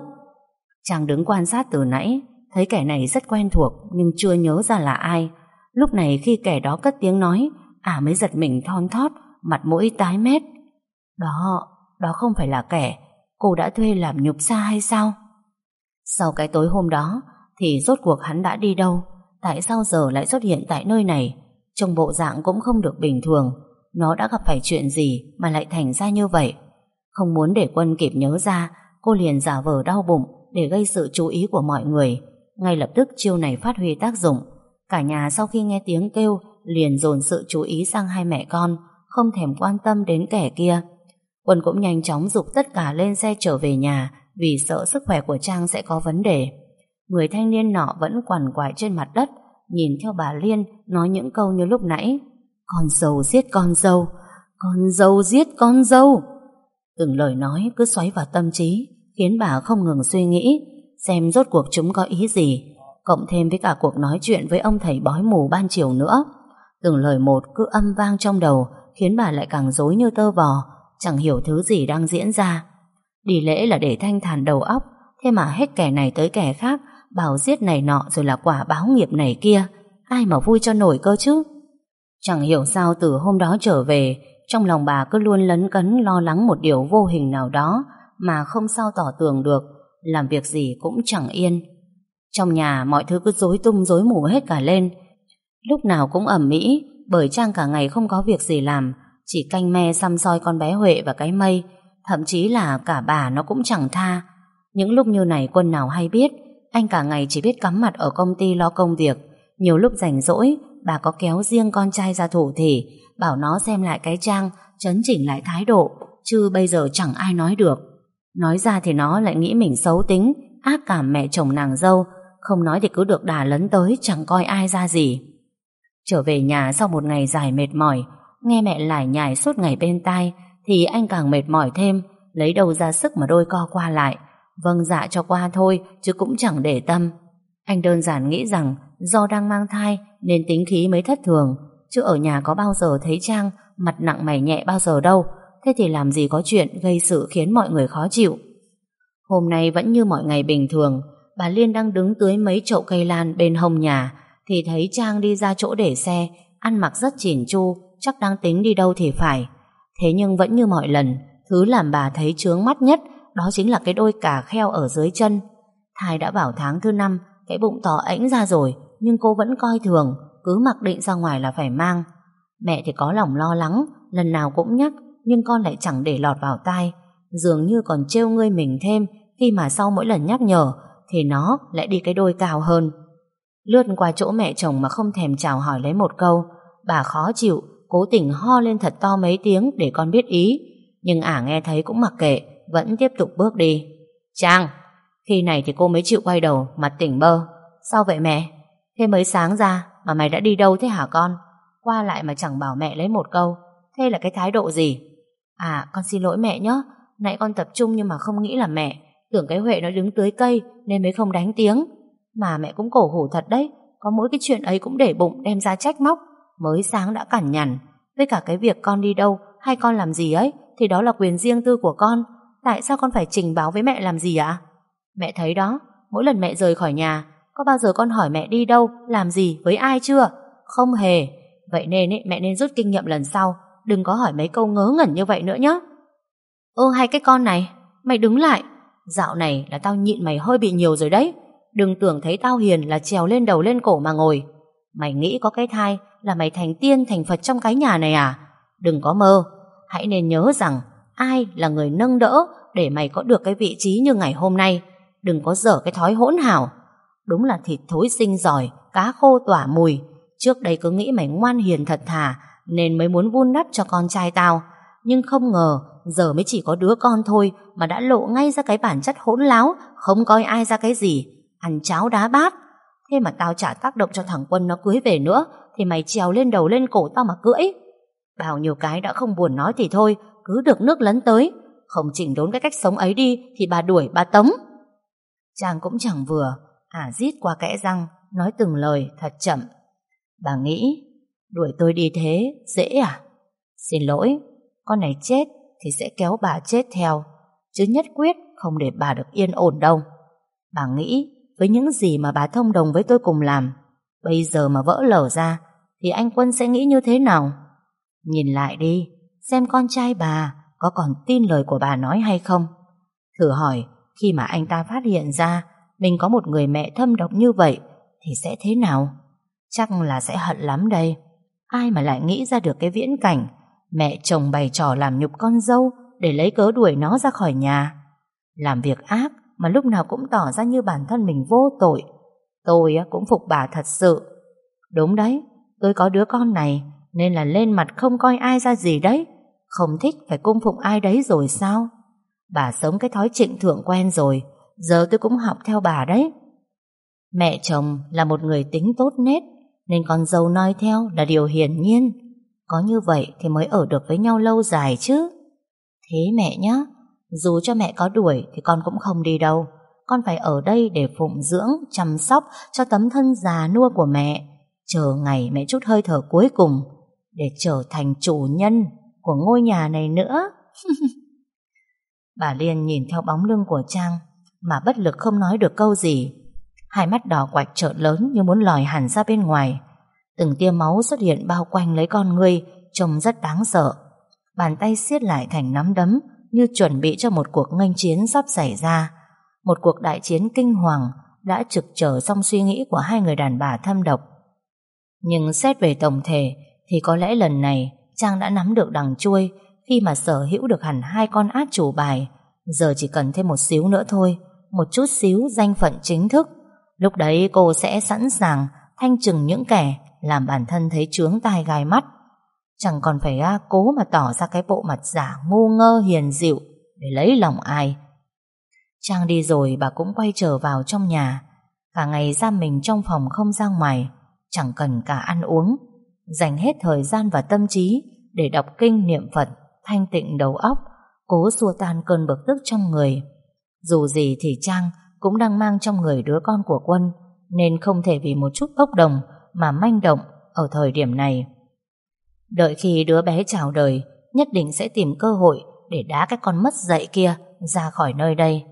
Chàng đứng quan sát từ nãy, thấy kẻ này rất quen thuộc nhưng chưa nhớ ra là ai. Lúc này khi kẻ đó cất tiếng nói, ả mới giật mình thon thót, mặt mũi tái mét. Đó, đó không phải là kẻ cô đã thuê làm nhục xa hay sao? Sau cái tối hôm đó, thì rốt cuộc hắn đã đi đâu? Tại sao giờ lại xuất hiện tại nơi này? Trong bộ dạng cũng không được bình thường. Nó đã gặp phải chuyện gì mà lại thành ra như vậy? Không muốn để quân kịp nhớ ra, cô liền giả vờ đau bụng để gây sự chú ý của mọi người. Ngay lập tức chiêu này phát huy tác dụng. Cả nhà sau khi nghe tiếng kêu liền dồn sự chú ý sang hai mẹ con, không thèm quan tâm đến kẻ kia. Quân cũng nhanh chóng dục tất cả lên xe trở về nhà vì sợ sức khỏe của Trang sẽ có vấn đề. Người thanh niên nọ vẫn quằn quại trên mặt đất, nhìn theo bà Liên nói những câu như lúc nãy. Con dâu giết con dâu, con dâu giết con dâu. Từng lời nói cứ xoáy vào tâm trí, khiến bà không ngừng suy nghĩ, xem rốt cuộc chúng có ý gì, cộng thêm với cả cuộc nói chuyện với ông thầy bói mù ban chiều nữa. Từng lời một cứ âm vang trong đầu, khiến bà lại càng rối như tơ vò, chẳng hiểu thứ gì đang diễn ra. Đi lễ là để thanh thản đầu óc, thế mà hết kẻ này tới kẻ khác, bảo giết này nọ rồi là quả báo nghiệp này kia, ai mà vui cho nổi cơ chứ. Chẳng hiểu sao từ hôm đó trở về, trong lòng bà cứ luôn lấn cấn lo lắng một điều vô hình nào đó mà không sao tỏ tường được, làm việc gì cũng chẳng yên. Trong nhà mọi thứ cứ rối tung rối mù hết cả lên, lúc nào cũng ẩm mỹ bởi Trang cả ngày không có việc gì làm, chỉ canh me xăm soi con bé Huệ và cái mây, thậm chí là cả bà nó cũng chẳng tha. Những lúc như này quân nào hay biết, anh cả ngày chỉ biết cắm mặt ở công ty lo công việc, nhiều lúc rảnh rỗi, bà có kéo riêng con trai ra thủ thì bảo nó xem lại cái trang, chấn chỉnh lại thái độ, chứ bây giờ chẳng ai nói được. Nói ra thì nó lại nghĩ mình xấu tính, ác cảm mẹ chồng nàng dâu, không nói thì cứ được đà lấn tới chẳng coi ai ra gì. Trở về nhà sau một ngày dài mệt mỏi, nghe mẹ lải nhải suốt ngày bên tai, thì anh càng mệt mỏi thêm, lấy đầu ra sức mà đôi co qua lại. Vâng dạ cho qua thôi, chứ cũng chẳng để tâm. Anh đơn giản nghĩ rằng do đang mang thai nên tính khí mới thất thường, chứ ở nhà có bao giờ thấy Trang mặt nặng mày nhẹ bao giờ đâu, thế thì làm gì có chuyện gây sự khiến mọi người khó chịu. Hôm nay vẫn như mọi ngày bình thường, bà Liên đang đứng tưới mấy chậu cây lan bên hông nhà thì thấy Trang đi ra chỗ để xe ăn mặc rất chỉn chu chắc đang tính đi đâu thì phải. Thế nhưng vẫn như mọi lần, thứ làm bà thấy chướng mắt nhất đó chính là cái đôi cà kheo ở dưới chân. Thai đã bảo tháng thứ năm, cái bụng to ảnh ra rồi, nhưng cô vẫn coi thường, cứ mặc định ra ngoài là phải mang. Mẹ thì có lòng lo lắng, lần nào cũng nhắc, nhưng con lại chẳng để lọt vào tai dường như còn trêu ngươi mình thêm, khi mà sau mỗi lần nhắc nhở, thì nó lại đi cái đôi cao hơn. Lướt qua chỗ mẹ chồng mà không thèm chào hỏi lấy một câu, bà khó chịu cố tình ho lên thật to mấy tiếng để con biết ý nhưng ả nghe thấy cũng mặc kệ vẫn tiếp tục bước đi. Trang, khi này thì cô mới chịu quay đầu mặt tỉnh bơ. Sao vậy mẹ? Thế mới sáng ra mà mày đã đi đâu thế hả con? Qua lại mà chẳng bảo mẹ lấy một câu. Thế là cái thái độ gì? À, con xin lỗi mẹ nhé. Nãy con tập trung nhưng mà không nghĩ là mẹ. Tưởng cái Huệ nó đứng tưới cây nên mới không đánh tiếng. Mà mẹ cũng cổ hủ thật đấy. Có mỗi cái chuyện ấy cũng để bụng đem ra trách móc. Mới sáng đã cản nhằn. Với cả cái việc con đi đâu hay con làm gì ấy thì đó là quyền riêng tư của con. Tại sao con phải trình báo với mẹ làm gì ạ? Mẹ thấy đó, mỗi lần mẹ rời khỏi nhà, có bao giờ con hỏi mẹ đi đâu, làm gì, với ai chưa? Không hề. Vậy nên ấy, mẹ nên rút kinh nghiệm lần sau, đừng có hỏi mấy câu ngớ ngẩn như vậy nữa nhé. ô hai cái con này, mày đứng lại. Dạo này là tao nhịn mày hơi bị nhiều rồi đấy. Đừng tưởng thấy tao hiền là trèo lên đầu lên cổ mà ngồi. Mày nghĩ có cái thai là mày thành tiên thành Phật trong cái nhà này à? Đừng có mơ. Hãy nên nhớ rằng ai là người nâng đỡ để mày có được cái vị trí như ngày hôm nay. Đừng có dở cái thói hỗn hảo. Đúng là thịt thối sinh giỏi, cá khô tỏa mùi. Trước đây cứ nghĩ mày ngoan hiền thật thà, nên mới muốn vun đắp cho con trai tao. Nhưng không ngờ, giờ mới chỉ có đứa con thôi mà đã lộ ngay ra cái bản chất hỗn láo, không coi ai ra cái gì. Ăn cháo đá bát. Thế mà tao chả tác động cho thằng Quân nó cưới về nữa, thì mày trèo lên đầu lên cổ tao mà cưỡi. Bao nhiêu cái đã không buồn nói thì thôi, cứ được nước lấn tới. Không chỉnh đốn cái cách sống ấy đi thì bà đuổi bà tống. Chàng cũng chẳng vừa, ả rít qua kẽ răng, nói từng lời thật chậm. Bà nghĩ, đuổi tôi đi thế, dễ à? Xin lỗi, con này chết thì sẽ kéo bà chết theo, chứ nhất quyết không để bà được yên ổn đâu. Bà nghĩ, với những gì mà bà thông đồng với tôi cùng làm, bây giờ mà vỡ lở ra, thì anh Quân sẽ nghĩ như thế nào? Nhìn lại đi, xem con trai bà có còn tin lời của bà nói hay không. Thử hỏi, khi mà anh ta phát hiện ra mình có một người mẹ thâm độc như vậy thì sẽ thế nào? Chắc là sẽ hận lắm đây. Ai mà lại nghĩ ra được cái viễn cảnh mẹ chồng bày trò làm nhục con dâu để lấy cớ đuổi nó ra khỏi nhà. Làm việc ác mà lúc nào cũng tỏ ra như bản thân mình vô tội. Tôi cũng phục bà thật sự. Đúng đấy, tôi có đứa con này nên là lên mặt không coi ai ra gì đấy. Không thích phải cung phụng ai đấy rồi sao? Bà sống cái thói trịnh thượng quen rồi, giờ tôi cũng học theo bà đấy. Mẹ chồng là một người tính tốt nết, nên con dâu noi theo là điều hiển nhiên. Có như vậy thì mới ở được với nhau lâu dài chứ. Thế mẹ nhá, dù cho mẹ có đuổi thì con cũng không đi đâu. Con phải ở đây để phụng dưỡng, chăm sóc cho tấm thân già nua của mẹ. Chờ ngày mẹ chút hơi thở cuối cùng để trở thành chủ nhân của ngôi nhà này nữa. Bà Liên nhìn theo bóng lưng của Trang mà bất lực không nói được câu gì. Hai mắt đỏ quạch trợn lớn như muốn lòi hẳn ra bên ngoài. Từng tia máu xuất hiện bao quanh lấy con người trông rất đáng sợ. Bàn tay siết lại thành nắm đấm như chuẩn bị cho một cuộc nghênh chiến sắp xảy ra. Một cuộc đại chiến kinh hoàng đã trực trở trong suy nghĩ của hai người đàn bà thâm độc. Nhưng xét về tổng thể thì có lẽ lần này Trang đã nắm được đằng chui khi mà sở hữu được hẳn hai con át chủ bài. Giờ chỉ cần thêm một xíu nữa thôi, một chút xíu danh phận chính thức. Lúc đấy cô sẽ sẵn sàng thanh trừng những kẻ làm bản thân thấy trướng tai gai mắt. Chẳng còn phải à, cố mà tỏ ra cái bộ mặt giả ngu ngơ hiền dịu để lấy lòng ai. Trang đi rồi bà cũng quay trở vào trong nhà. Cả ngày giam mình trong phòng không ra ngoài, chẳng cần cả ăn uống. Dành hết thời gian và tâm trí để đọc kinh niệm Phật, thanh tịnh đầu óc, cố xua tan cơn bực tức trong người. Dù gì thì Trang cũng đang mang trong người đứa con của Quân, nên không thể vì một chút bốc đồng mà manh động ở thời điểm này. Đợi khi đứa bé chào đời, nhất định sẽ tìm cơ hội để đá cái con mất dạy kia ra khỏi nơi đây.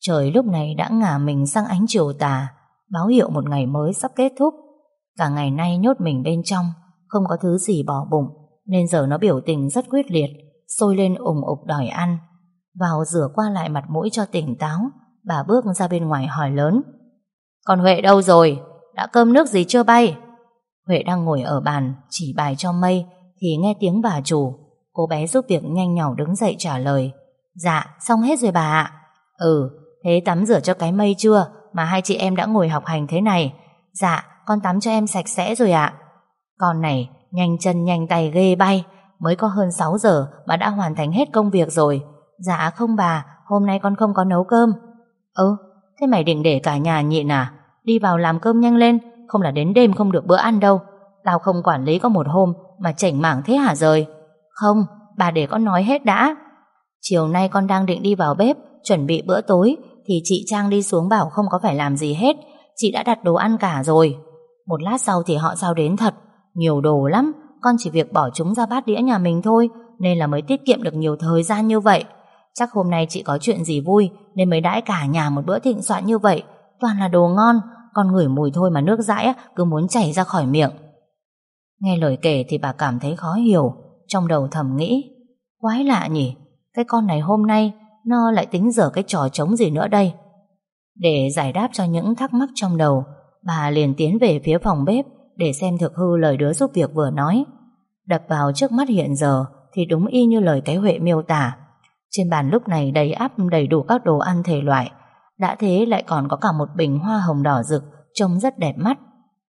Trời lúc này đã ngả mình sang ánh chiều tà, báo hiệu một ngày mới sắp kết thúc. Cả ngày nay nhốt mình bên trong, không có thứ gì bỏ bụng, nên giờ nó biểu tình rất quyết liệt, sôi lên ủng ục đòi ăn. Vào rửa qua lại mặt mũi cho tỉnh táo, bà bước ra bên ngoài hỏi lớn. Còn Huệ đâu rồi? Đã cơm nước gì chưa bay? Huệ đang ngồi ở bàn, chỉ bài cho mây, thì nghe tiếng bà chủ. Cô bé giúp việc nhanh nhỏ đứng dậy trả lời. Dạ, xong hết rồi bà ạ. Ừ, thế tắm rửa cho cái mây chưa? Mà hai chị em đã ngồi học hành thế này. Dạ, con tắm cho em sạch sẽ rồi ạ. Con này, nhanh chân nhanh tay ghê bay. Mới có hơn 6 giờ mà đã hoàn thành hết công việc rồi. Dạ không bà, hôm nay con không có nấu cơm. Ừ, thế mày định để cả nhà nhịn à? Đi vào làm cơm nhanh lên, không là đến đêm không được bữa ăn đâu. Tao không quản lý có một hôm mà chảnh mảng thế hả rời? Không, bà để con nói hết đã. Chiều nay con đang định đi vào bếp, chuẩn bị bữa tối, thì chị Trang đi xuống bảo không có phải làm gì hết. Chị đã đặt đồ ăn cả rồi. Một lát sau thì họ giao đến thật. Nhiều đồ lắm, con chỉ việc bỏ chúng ra bát đĩa nhà mình thôi, nên là mới tiết kiệm được nhiều thời gian như vậy. Chắc hôm nay chị có chuyện gì vui, nên mới đãi cả nhà một bữa thịnh soạn như vậy. Toàn là đồ ngon, con ngửi mùi thôi mà nước dãi cứ muốn chảy ra khỏi miệng. Nghe lời kể thì bà cảm thấy khó hiểu, trong đầu thầm nghĩ, quái lạ nhỉ, cái con này hôm nay nó lại tính dở cái trò trống gì nữa đây. Để giải đáp cho những thắc mắc trong đầu, bà liền tiến về phía phòng bếp để xem thực hư lời đứa giúp việc vừa nói. Đập vào trước mắt hiện giờ thì đúng y như lời cái Huệ miêu tả. Trên bàn lúc này đầy ắp đầy đủ các đồ ăn thể loại, đã thế lại còn có cả một bình hoa hồng đỏ rực, Trông rất đẹp mắt.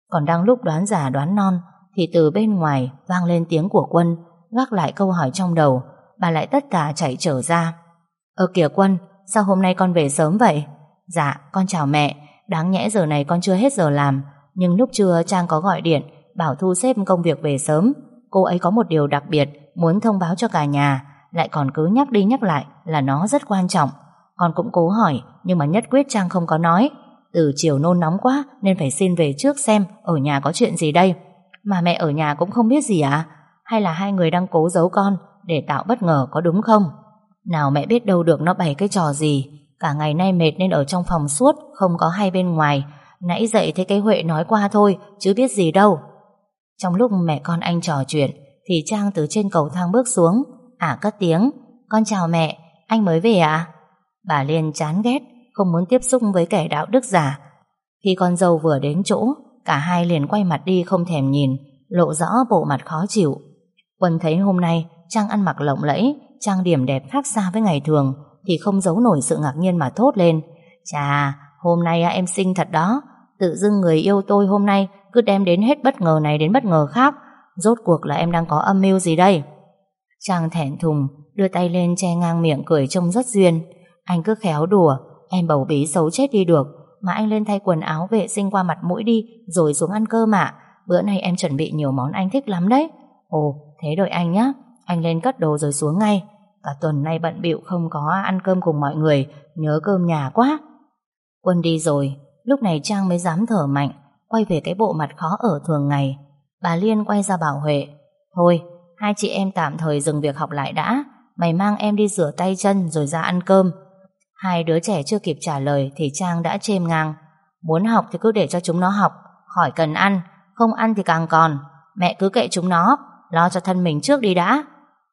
Còn đang lúc đoán giả đoán non, Thì từ bên ngoài vang lên tiếng của quân, Gác lại câu hỏi trong đầu Bà lại tất cả chạy trở ra. Ơ kìa quân, Sao hôm nay con về sớm vậy? Dạ con chào mẹ. Đáng nhẽ giờ này con chưa hết giờ làm, Nhưng lúc trưa Trang có gọi điện, Bảo thu xếp công việc về sớm. Cô ấy có một điều đặc biệt, Muốn thông báo cho cả nhà, Lại còn cứ nhắc đi nhắc lại Là nó rất quan trọng con cũng cố hỏi Nhưng mà nhất quyết Trang không có nói. Từ chiều nôn nóng quá Nên phải xin về trước xem Ở nhà có chuyện gì đây? Mà mẹ ở nhà cũng không biết gì à? Hay là hai người đang cố giấu con Để tạo bất ngờ có đúng không? Nào mẹ biết đâu được nó bày cái trò gì. Cả ngày nay mệt nên ở trong phòng suốt Không có hay bên ngoài. Nãy dậy thấy cái Huệ nói qua thôi Chứ biết gì đâu. Trong lúc mẹ con anh trò chuyện Thì Trang từ trên cầu thang bước xuống. À cất tiếng. Con chào mẹ, anh mới về à? Bà Liên chán ghét, không muốn tiếp xúc với kẻ đạo đức giả. Khi con dâu vừa đến chỗ, cả hai liền quay mặt đi không thèm nhìn, lộ rõ bộ mặt khó chịu. Quân thấy hôm nay Trang ăn mặc lộng lẫy, trang điểm đẹp khác xa với ngày thường, thì không giấu nổi sự ngạc nhiên mà thốt lên. Chà, hôm nay em xinh thật đó, tự dưng người yêu tôi hôm nay cứ đem đến hết bất ngờ này đến bất ngờ khác, rốt cuộc là em đang có âm mưu gì đây? Trang thẹn thùng, đưa tay lên che ngang miệng cười trông rất duyên. Anh cứ khéo đùa, Em bầu bí xấu chết đi được, Mà anh lên thay quần áo vệ sinh qua mặt mũi đi, Rồi xuống ăn cơm ạ. Bữa nay em chuẩn bị nhiều món anh thích lắm đấy. Ồ, thế đợi anh nhé Anh lên cất đồ rồi xuống ngay. Cả tuần nay bận bịu không có ăn cơm cùng mọi người, Nhớ cơm nhà quá. Quân đi rồi, Lúc này Trang mới dám thở mạnh, Quay về cái bộ mặt khó ở thường ngày. Bà Liên quay ra bảo Huệ, Thôi, hai chị em tạm thời dừng việc học lại đã. Mày mang em đi rửa tay chân rồi ra ăn cơm. Hai đứa trẻ chưa kịp trả lời thì Trang đã chêm ngang. Muốn học thì cứ để cho chúng nó học, khỏi cần ăn, không ăn thì càng còn. Mẹ cứ kệ chúng nó, lo cho thân mình trước đi đã.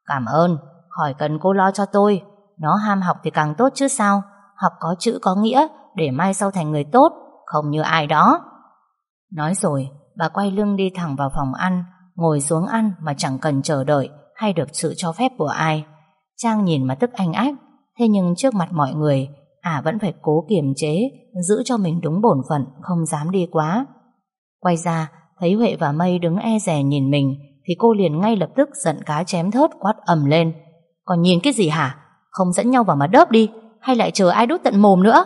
Cảm ơn, khỏi cần cô lo cho tôi. Nó ham học thì càng tốt chứ sao. Học có chữ có nghĩa để mai sau thành người tốt, không như ai đó. Nói rồi, bà quay lưng đi thẳng vào phòng ăn, ngồi xuống ăn mà chẳng cần chờ đợi hay được sự cho phép của ai. Trang nhìn mà tức anh ách, Thế nhưng trước mặt mọi người Ả vẫn phải cố kiềm chế, Giữ cho mình đúng bổn phận, Không dám đi quá. Quay ra, thấy Huệ và Mây đứng e rè nhìn mình, Thì cô liền ngay lập tức giận cá chém thớt quát ầm lên. Còn nhìn cái gì hả? Không dẫn nhau vào mà đớp đi, Hay lại chờ ai đút tận mồm nữa?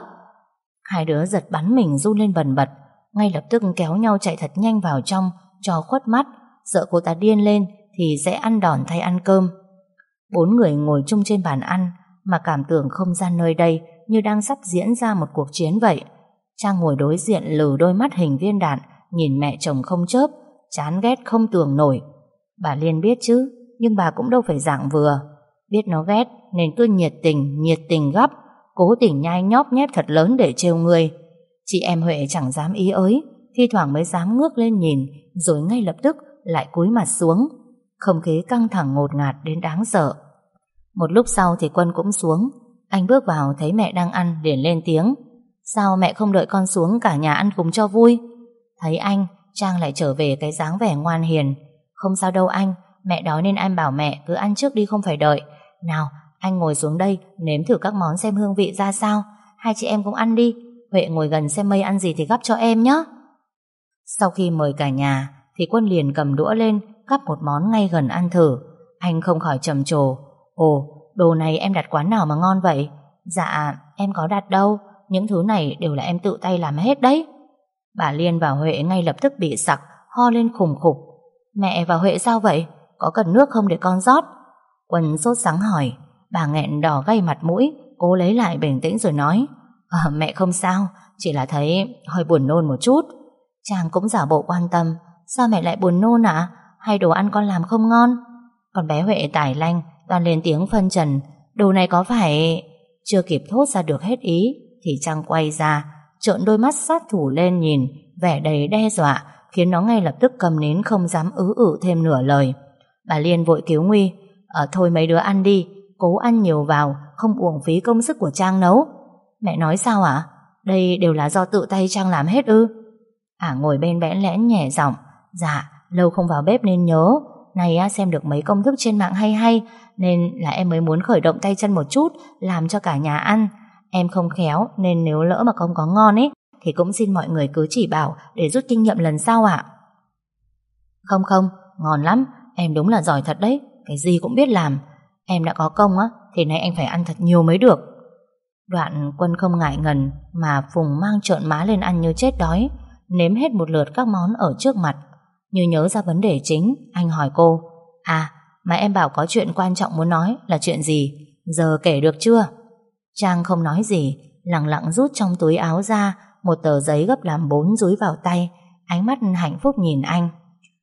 Hai đứa giật bắn mình run lên bần bật, Ngay lập tức kéo nhau chạy thật nhanh vào trong, Cho khuất mắt. Sợ cô ta điên lên Thì sẽ ăn đòn thay ăn cơm. Bốn người ngồi chung trên bàn ăn mà cảm tưởng không gian nơi đây như đang sắp diễn ra một cuộc chiến vậy. Trang ngồi đối diện lừ đôi mắt hình viên đạn, nhìn mẹ chồng không chớp, chán ghét không tưởng nổi. Bà Liên biết chứ, nhưng bà cũng đâu phải dạng vừa. Biết nó ghét nên cứ nhiệt tình, nhiệt tình gấp, Cố tình nhai nhóp nhép thật lớn để trêu người Chị em Huệ chẳng dám ý ới Thi thoảng mới dám ngước lên nhìn Rồi ngay lập tức lại cúi mặt xuống Không khí căng thẳng ngột ngạt đến đáng sợ một lúc sau thì Quân cũng xuống. Anh bước vào thấy mẹ đang ăn, liền lên tiếng. Sao mẹ không đợi con xuống cả nhà ăn cùng cho vui? Thấy anh, Trang lại trở về cái dáng vẻ ngoan hiền. Không sao đâu anh, Mẹ đói nên anh bảo mẹ cứ ăn trước đi, không phải đợi. Nào, anh ngồi xuống đây, Nếm thử các món xem hương vị ra sao. Hai chị em cũng ăn đi. Huệ ngồi gần xem mây ăn gì thì gắp cho em nhé. Sau khi mời cả nhà, Thì Quân liền cầm đũa lên, Gắp một món ngay gần ăn thử. Anh không khỏi trầm trồ. Ồ đồ này em đặt quán nào mà ngon vậy? Dạ em có đặt đâu. Những thứ này đều là em tự tay làm hết đấy. Bà Liên và Huệ ngay lập tức bị sặc Ho lên khủng khục. Mẹ và Huệ sao vậy? Có cần nước không để con rót? Quân sốt sáng hỏi. Bà nghẹn đỏ gay mặt mũi Cố lấy lại bình tĩnh rồi nói. À, Mẹ không sao Chỉ là thấy hơi buồn nôn một chút. Chàng cũng giả bộ quan tâm. Sao mẹ lại buồn nôn ạ? Hay đồ ăn con làm không ngon? Còn bé Huệ tải lanh. Toàn lên tiếng phân trần, Đồ này có phải Chưa kịp thốt ra được hết ý? Thì Trang quay ra, Trợn đôi mắt sát thủ lên nhìn, Vẻ đầy đe dọa, Khiến nó ngay lập tức cầm nín không dám ứ ử thêm nửa lời. Bà Liên vội cứu Nguy ở thôi mấy đứa ăn đi, Cố ăn nhiều vào, Không uổng phí công sức của Trang nấu. Mẹ nói sao ạ? Đây đều là do tự tay Trang làm hết ư? À ngồi bên bẽn lẽn nhẹ giọng Dạ lâu không vào bếp nên nhớ. Này xem được mấy công thức trên mạng hay hay nên là em mới muốn khởi động tay chân một chút, Làm cho cả nhà ăn. Em không khéo, nên nếu lỡ mà không có ngon ấy, Thì cũng xin mọi người cứ chỉ bảo Để rút kinh nghiệm lần sau ạ. Không không, Ngon lắm, Em đúng là giỏi thật đấy, Cái gì cũng biết làm. Em đã có công á, Thì nay anh phải ăn thật nhiều mới được. Đoạn quân không ngại ngần, Mà Phùng mang trợn má lên ăn như chết đói, Nếm hết một lượt các món ở trước mặt. Như nhớ ra vấn đề chính, Anh hỏi cô À mà em bảo có chuyện quan trọng muốn nói Là chuyện gì? Giờ kể được chưa? Trang không nói gì Lặng lặng rút trong túi áo ra Một tờ giấy gấp làm bốn dúi vào tay Ánh mắt hạnh phúc nhìn anh.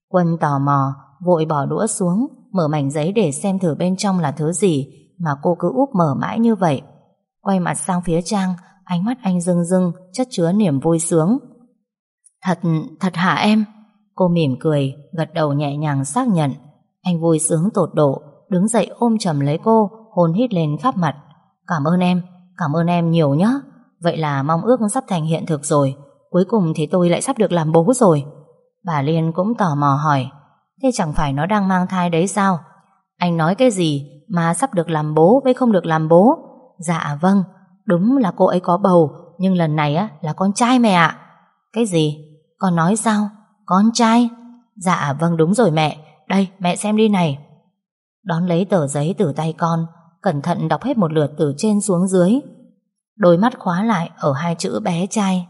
Quân tò mò Vội bỏ đũa xuống Mở mảnh giấy để xem thử bên trong là thứ gì Mà cô cứ úp mở mãi như vậy. Quay mặt sang phía Trang Ánh mắt anh rưng rưng Chất chứa niềm vui sướng. Thật, thật hả em? Cô mỉm cười, gật đầu nhẹ nhàng xác nhận. Anh vui sướng tột độ Đứng dậy ôm chầm lấy cô Hôn hít lên khắp mặt. Cảm ơn em, cảm ơn em nhiều nhé Vậy là mong ước sắp thành hiện thực rồi. Cuối cùng thì tôi lại sắp được làm bố rồi. Bà Liên cũng tò mò hỏi Thế chẳng phải nó đang mang thai đấy sao? Anh nói cái gì Mà sắp được làm bố với không được làm bố? Dạ vâng. Đúng là cô ấy có bầu Nhưng lần này á là con trai mẹ ạ. Cái gì? Con nói sao? Con trai? Dạ vâng đúng rồi mẹ. Đây, mẹ xem đi này. Đón lấy tờ giấy từ tay con, Cẩn thận đọc hết một lượt từ trên xuống dưới. Đôi mắt khóa lại Ở hai chữ bé trai.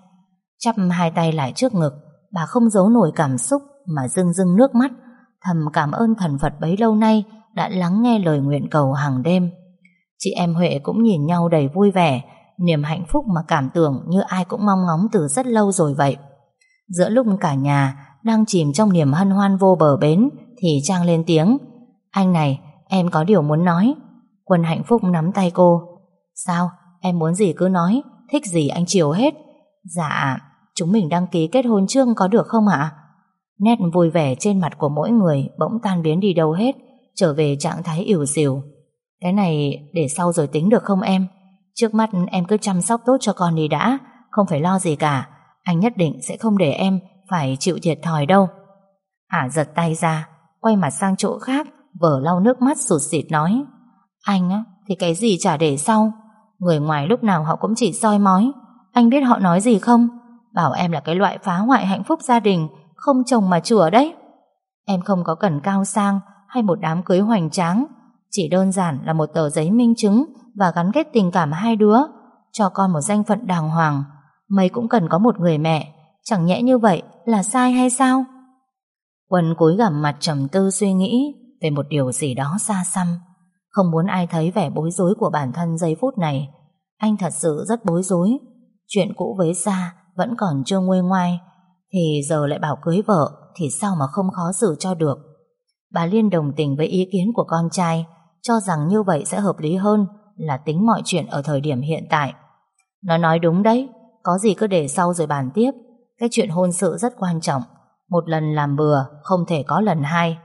Chắp hai tay lại trước ngực, Bà không giấu nổi cảm xúc Mà rưng rưng nước mắt, Thầm cảm ơn thần Phật bấy lâu nay Đã lắng nghe lời nguyện cầu hàng đêm. Chị em Huệ cũng nhìn nhau đầy vui vẻ, Niềm hạnh phúc mà cảm tưởng Như ai cũng mong ngóng từ rất lâu rồi vậy. Giữa lúc cả nhà Đang chìm trong niềm hân hoan vô bờ bến thì Trang lên tiếng. Anh này, em có điều muốn nói. Quân hạnh phúc nắm tay cô. Sao? Em muốn gì cứ nói. Thích gì anh chiều hết. Dạ chúng mình đăng ký kết hôn trương có được không ạ? Nét vui vẻ trên mặt của mỗi người Bỗng tan biến đi đâu hết, Trở về trạng thái ỉu xỉu. Cái này để sau rồi tính được không em? Trước mắt em cứ chăm sóc tốt cho con đi đã, Không phải lo gì cả. Anh nhất định sẽ không để em Phải chịu thiệt thòi đâu. Ả giật tay ra. Quay mặt sang chỗ khác, Vở lau nước mắt sụt sịt nói, Anh á, thì cái gì chả để sau? Người ngoài lúc nào họ cũng chỉ soi mói. Anh biết họ nói gì không? Bảo em là cái loại phá hoại hạnh phúc gia đình, Không chồng mà chùa đấy. Em không có cần cao sang Hay một đám cưới hoành tráng. Chỉ đơn giản là một tờ giấy minh chứng Và gắn kết tình cảm hai đứa, Cho con một danh phận đàng hoàng. Mày cũng cần có một người mẹ. Chẳng nhẽ như vậy là sai hay sao? Quân cúi gằm mặt trầm tư suy nghĩ Về một điều gì đó xa xăm Không muốn ai thấy vẻ bối rối của bản thân giây phút này Anh thật sự rất bối rối Chuyện cũ với Sa Vẫn còn chưa nguôi ngoai Thì giờ lại bảo cưới vợ Thì sao mà không khó xử cho được Bà Liên đồng tình với ý kiến của con trai Cho rằng như vậy sẽ hợp lý hơn là tính mọi chuyện ở thời điểm hiện tại. Nó nói đúng đấy, có gì cứ để sau rồi bàn tiếp. Cái chuyện hôn sự rất quan trọng. Một lần làm bừa, không thể có lần hai.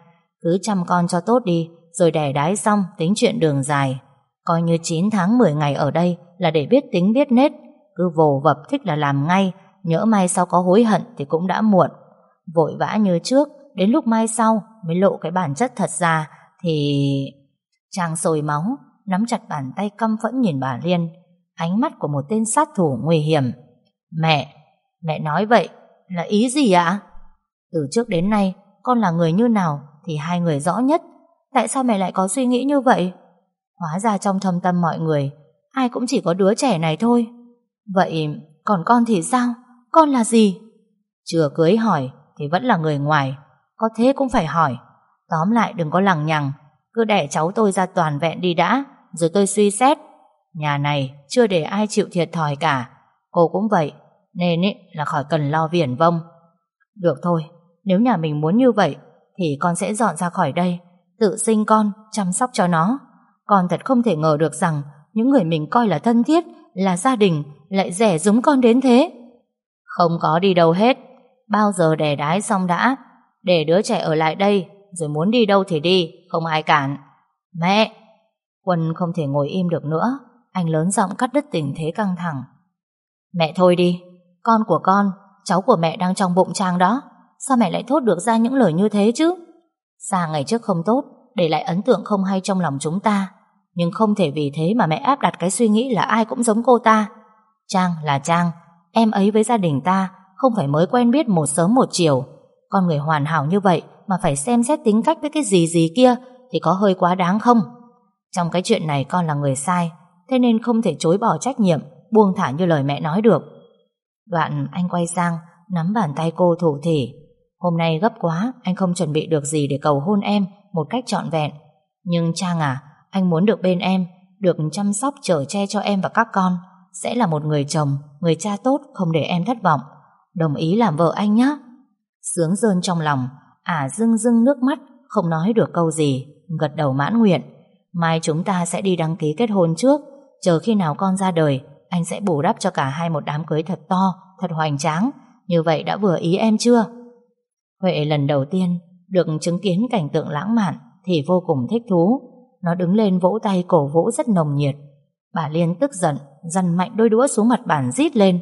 Cứ chăm con cho tốt đi, rồi đẻ đái xong tính chuyện đường dài. Coi như 9 tháng 10 ngày ở đây là để biết tính biết nết. Cứ vồ vập thích là làm ngay, nhỡ mai sau có hối hận thì cũng đã muộn. Vội vã như trước, đến lúc mai sau mới lộ cái bản chất thật ra thì... Trang sôi máu, nắm chặt bàn tay căm phẫn nhìn bà Liên, ánh mắt của một tên sát thủ nguy hiểm. Mẹ, mẹ nói vậy là ý gì ạ? Từ trước đến nay, con là người như nào thì hai người rõ nhất. Tại sao mẹ lại có suy nghĩ như vậy? Hóa ra trong thâm tâm mọi người, ai cũng chỉ có đứa trẻ này thôi. Vậy còn con thì sao? Con là gì? Chưa cưới hỏi thì vẫn là người ngoài. Có thế cũng phải hỏi. Tóm lại đừng có lằng nhằng. Cứ đẻ cháu tôi ra toàn vẹn đi đã, rồi tôi suy xét. Nhà này chưa để ai chịu thiệt thòi cả. Cô cũng vậy, nên ý, là khỏi cần lo viển vông. Được thôi, nếu nhà mình muốn như vậy, thì con sẽ dọn ra khỏi đây, tự sinh con, chăm sóc cho nó. Con thật không thể ngờ được rằng những người mình coi là thân thiết, là gia đình, lại rẻ rúng con đến thế. Không có đi đâu hết, bao giờ đẻ đái xong đã, để đứa trẻ ở lại đây, rồi muốn đi đâu thì đi, không ai cản. Mẹ! Quân không thể ngồi im được nữa, anh lớn giọng cắt đứt tình thế căng thẳng. Mẹ thôi đi, con của con, cháu của mẹ đang trong bụng trang đó. Sao mẹ lại thốt được ra những lời như thế chứ? Xa ngày trước không tốt, để lại ấn tượng không hay trong lòng chúng ta. Nhưng không thể vì thế mà mẹ áp đặt cái suy nghĩ là ai cũng giống cô ta. Trang là Trang, em ấy với gia đình ta không phải mới quen biết một sớm một chiều. Con người hoàn hảo như vậy mà phải xem xét tính cách với cái gì gì kia thì có hơi quá đáng không? Trong cái chuyện này con là người sai, thế nên không thể chối bỏ trách nhiệm, buông thả như lời mẹ nói được. Đoạn anh quay sang, nắm bàn tay cô thủ thỉ. Hôm nay gấp quá, anh không chuẩn bị được gì để cầu hôn em một cách trọn vẹn. Nhưng Trang à, anh muốn được bên em, được chăm sóc chở che cho em và các con, sẽ là một người chồng, người cha tốt không để em thất vọng. Đồng ý làm vợ anh nhé. Sướng rơn trong lòng, ả rưng rưng nước mắt, không nói được câu gì, gật đầu mãn nguyện. Mai chúng ta sẽ đi đăng ký kết hôn trước, chờ khi nào con ra đời, anh sẽ bù đắp cho cả hai một đám cưới thật to, thật hoành tráng. Như vậy đã vừa ý em chưa? Huệ lần đầu tiên được chứng kiến cảnh tượng lãng mạn thì vô cùng thích thú. Nó đứng lên vỗ tay cổ vũ rất nồng nhiệt. Bà Liên tức giận, dằn mạnh đôi đũa xuống mặt bàn rít lên.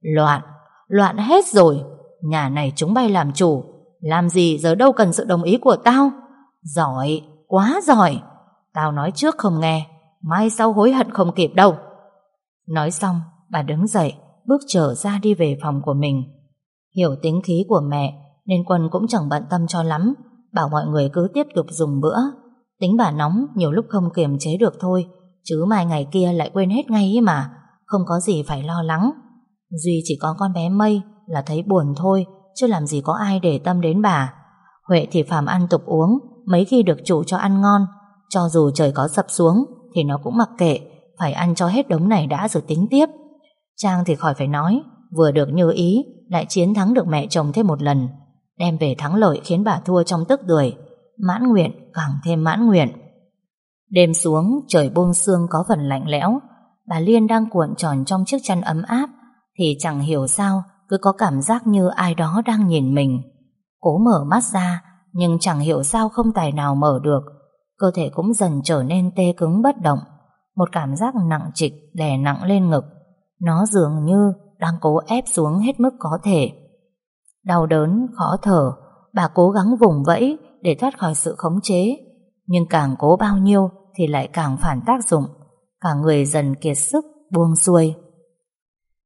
Loạn, loạn hết rồi. Nhà này chúng bay làm chủ. Làm gì giờ đâu cần sự đồng ý của tao. Giỏi, quá giỏi. Tao nói trước không nghe, mai sau hối hận không kịp đâu. Nói xong, bà đứng dậy, bước trở ra đi về phòng của mình. Hiểu tính khí của mẹ, nên Quân cũng chẳng bận tâm cho lắm, bảo mọi người cứ tiếp tục dùng bữa. Tính bà nóng, nhiều lúc không kiềm chế được thôi, chứ mai ngày kia lại quên hết ngay ấy mà, không có gì phải lo lắng. Duy chỉ có con bé Mây là thấy buồn thôi, chứ làm gì có ai để tâm đến bà. Huệ thì phàm ăn tục uống, mấy khi được chủ cho ăn ngon, cho dù trời có sập xuống thì nó cũng mặc kệ, phải ăn cho hết đống này đã rồi tính tiếp. Trang thì khỏi phải nói, vừa được như ý, lại chiến thắng được mẹ chồng thêm một lần. Đem về thắng lợi khiến bà thua trong tức tuổi mãn nguyện càng thêm mãn nguyện. Đêm xuống, trời buông sương có phần lạnh lẽo, bà Liên đang cuộn tròn trong chiếc chăn ấm áp, thì chẳng hiểu sao cứ có cảm giác như ai đó đang nhìn mình. Cố mở mắt ra, nhưng chẳng hiểu sao không tài nào mở được, cơ thể cũng dần trở nên tê cứng bất động. Một cảm giác nặng trịch đè nặng lên ngực. Nó dường như đang cố ép xuống hết mức có thể. Đau đớn, khó thở, bà cố gắng vùng vẫy để thoát khỏi sự khống chế. Nhưng càng cố bao nhiêu thì lại càng phản tác dụng. Cả người dần kiệt sức, buông xuôi.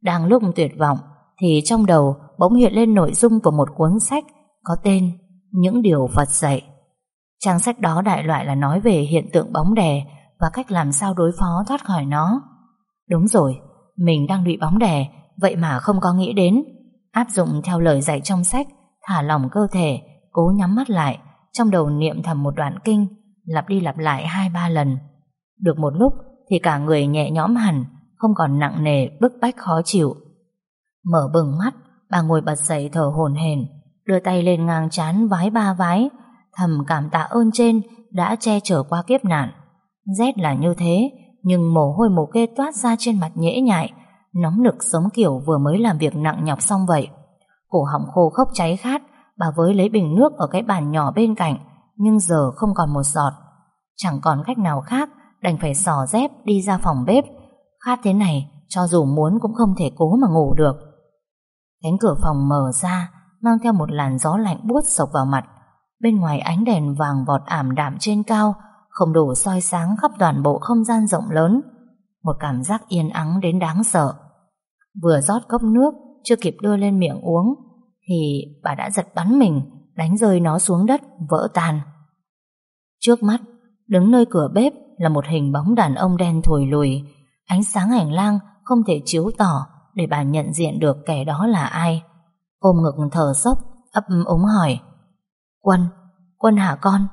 Đang lúc tuyệt vọng thì trong đầu bỗng hiện lên nội dung của một cuốn sách có tên Những Điều Phật Dạy. Trang sách đó đại loại là nói về hiện tượng bóng đè và cách làm sao đối phó thoát khỏi nó. Đúng rồi, mình đang bị bóng đè, vậy mà không có nghĩ đến. Áp dụng theo lời dạy trong sách, thả lỏng cơ thể, cố nhắm mắt lại, trong đầu niệm thầm một đoạn kinh, lặp đi lặp lại hai ba lần. Được một lúc thì cả người nhẹ nhõm hẳn, không còn nặng nề, bức bách khó chịu. Mở bừng mắt, bà ngồi bật dậy thở hổn hển, đưa tay lên ngang chán vái ba vái, thầm cảm tạ ơn trên đã che chở qua kiếp nạn. Rét là như thế, Nhưng mồ hôi mồ kê toát ra trên mặt nhễ nhại Nóng nực sống kiểu vừa mới làm việc nặng nhọc xong vậy. Cổ họng khô khốc cháy khát, Bà với lấy bình nước ở cái bàn nhỏ bên cạnh, Nhưng giờ không còn một giọt. Chẳng còn cách nào khác, Đành phải xỏ dép đi ra phòng bếp. Khát thế này, Cho dù muốn cũng không thể cố mà ngủ được. Cánh cửa phòng mở ra, Mang theo một làn gió lạnh buốt sộc vào mặt. Bên ngoài ánh đèn vàng vọt ảm đạm trên cao, Không đủ soi sáng khắp toàn bộ không gian rộng lớn. Một cảm giác yên ắng đến đáng sợ. Vừa rót cốc nước Chưa kịp đưa lên miệng uống Thì bà đã giật bắn mình Đánh rơi nó xuống đất vỡ tan. Trước mắt Đứng nơi cửa bếp là một hình bóng đàn ông đen thổi lùi. Ánh sáng hành lang không thể chiếu tỏ Để bà nhận diện được kẻ đó là ai. Ôm ngực thở sốc ấp ống hỏi Quân, Quân hả con?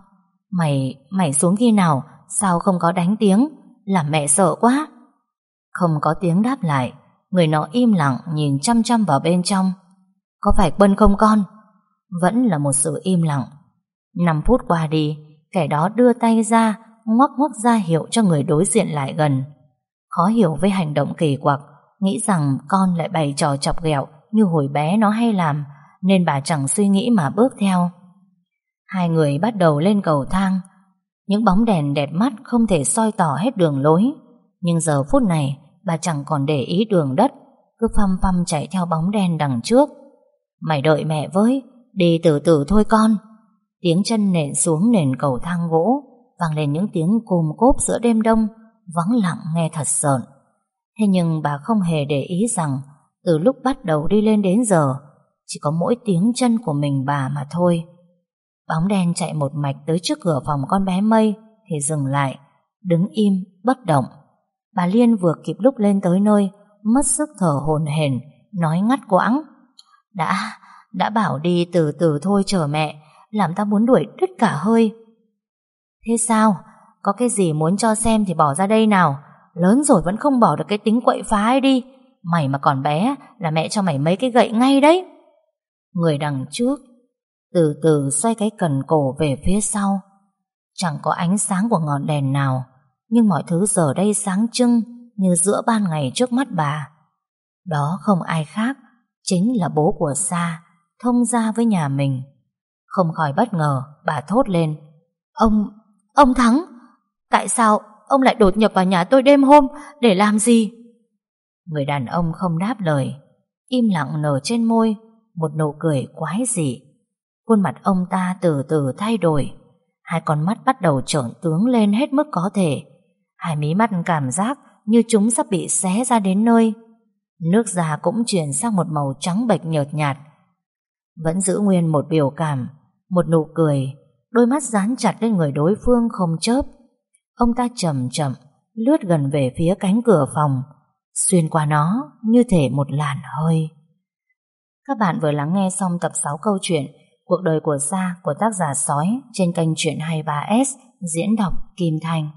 Mày, mày xuống khi nào? Sao không có đánh tiếng? Làm mẹ sợ quá. Không có tiếng đáp lại. Người nó im lặng nhìn chăm chăm vào bên trong. Có phải Quân không con? Vẫn là một sự im lặng. 5 phút qua đi, Kẻ đó đưa tay ra, Ngoắc ngoắc ra hiệu cho người đối diện lại gần. Khó hiểu với hành động kỳ quặc, Nghĩ rằng con lại bày trò chọc ghẹo Như hồi bé nó hay làm, Nên bà chẳng suy nghĩ mà bước theo. Hai người bắt đầu lên cầu thang. Những bóng đèn đẹp mắt Không thể soi tỏ hết đường lối. Nhưng giờ phút này Bà chẳng còn để ý đường đất Cứ phăm phăm chạy theo bóng đen đằng trước Mày đợi mẹ với Đi từ từ thôi con Tiếng chân nện xuống nền cầu thang gỗ vang lên những tiếng cùm cốp giữa đêm đông vắng lặng nghe thật sợn. Thế nhưng bà không hề để ý rằng từ lúc bắt đầu đi lên đến giờ chỉ có mỗi tiếng chân của mình bà mà thôi. Bóng đen chạy một mạch tới trước cửa phòng con bé Mây thì dừng lại, đứng im, bất động. Bà Liên vừa kịp lúc lên tới nơi, mất sức thở hồn hển, nói ngắt quãng. Đã, đã bảo đi từ từ thôi chờ mẹ, làm ta muốn đuổi đứt cả hơi. Thế sao? Có cái gì muốn cho xem thì bỏ ra đây nào. Lớn rồi vẫn không bỏ được cái tính quậy phá ấy đi. Mày mà còn bé là mẹ cho mày mấy cái gậy ngay đấy. Người đằng trước từ từ xoay cái cần cổ về phía sau. Chẳng có ánh sáng của ngọn đèn nào, nhưng mọi thứ giờ đây sáng trưng như giữa ban ngày trước mắt bà. Đó không ai khác, chính là bố của Sa, thông gia với nhà mình. Không khỏi bất ngờ, bà thốt lên. Ông, ông Thắng, tại sao ông lại đột nhập vào nhà tôi đêm hôm để làm gì? Người đàn ông không đáp lời, im lặng nở trên môi, một nụ cười quái dị. Khuôn mặt ông ta từ từ thay đổi, hai con mắt bắt đầu trởn tướng lên hết mức có thể. Hai mí mắt cảm giác như chúng sắp bị xé ra đến nơi. Nước da cũng chuyển sang một màu trắng bệch nhợt nhạt. Vẫn giữ nguyên một biểu cảm, một nụ cười, đôi mắt dán chặt lên người đối phương không chớp. Ông ta chậm chậm lướt gần về phía cánh cửa phòng, xuyên qua nó như thể một làn hơi. Các bạn vừa lắng nghe xong tập 6 câu chuyện Cuộc đời của Sa của tác giả Sói trên kênh Chuyện 23S diễn đọc Kim Thành.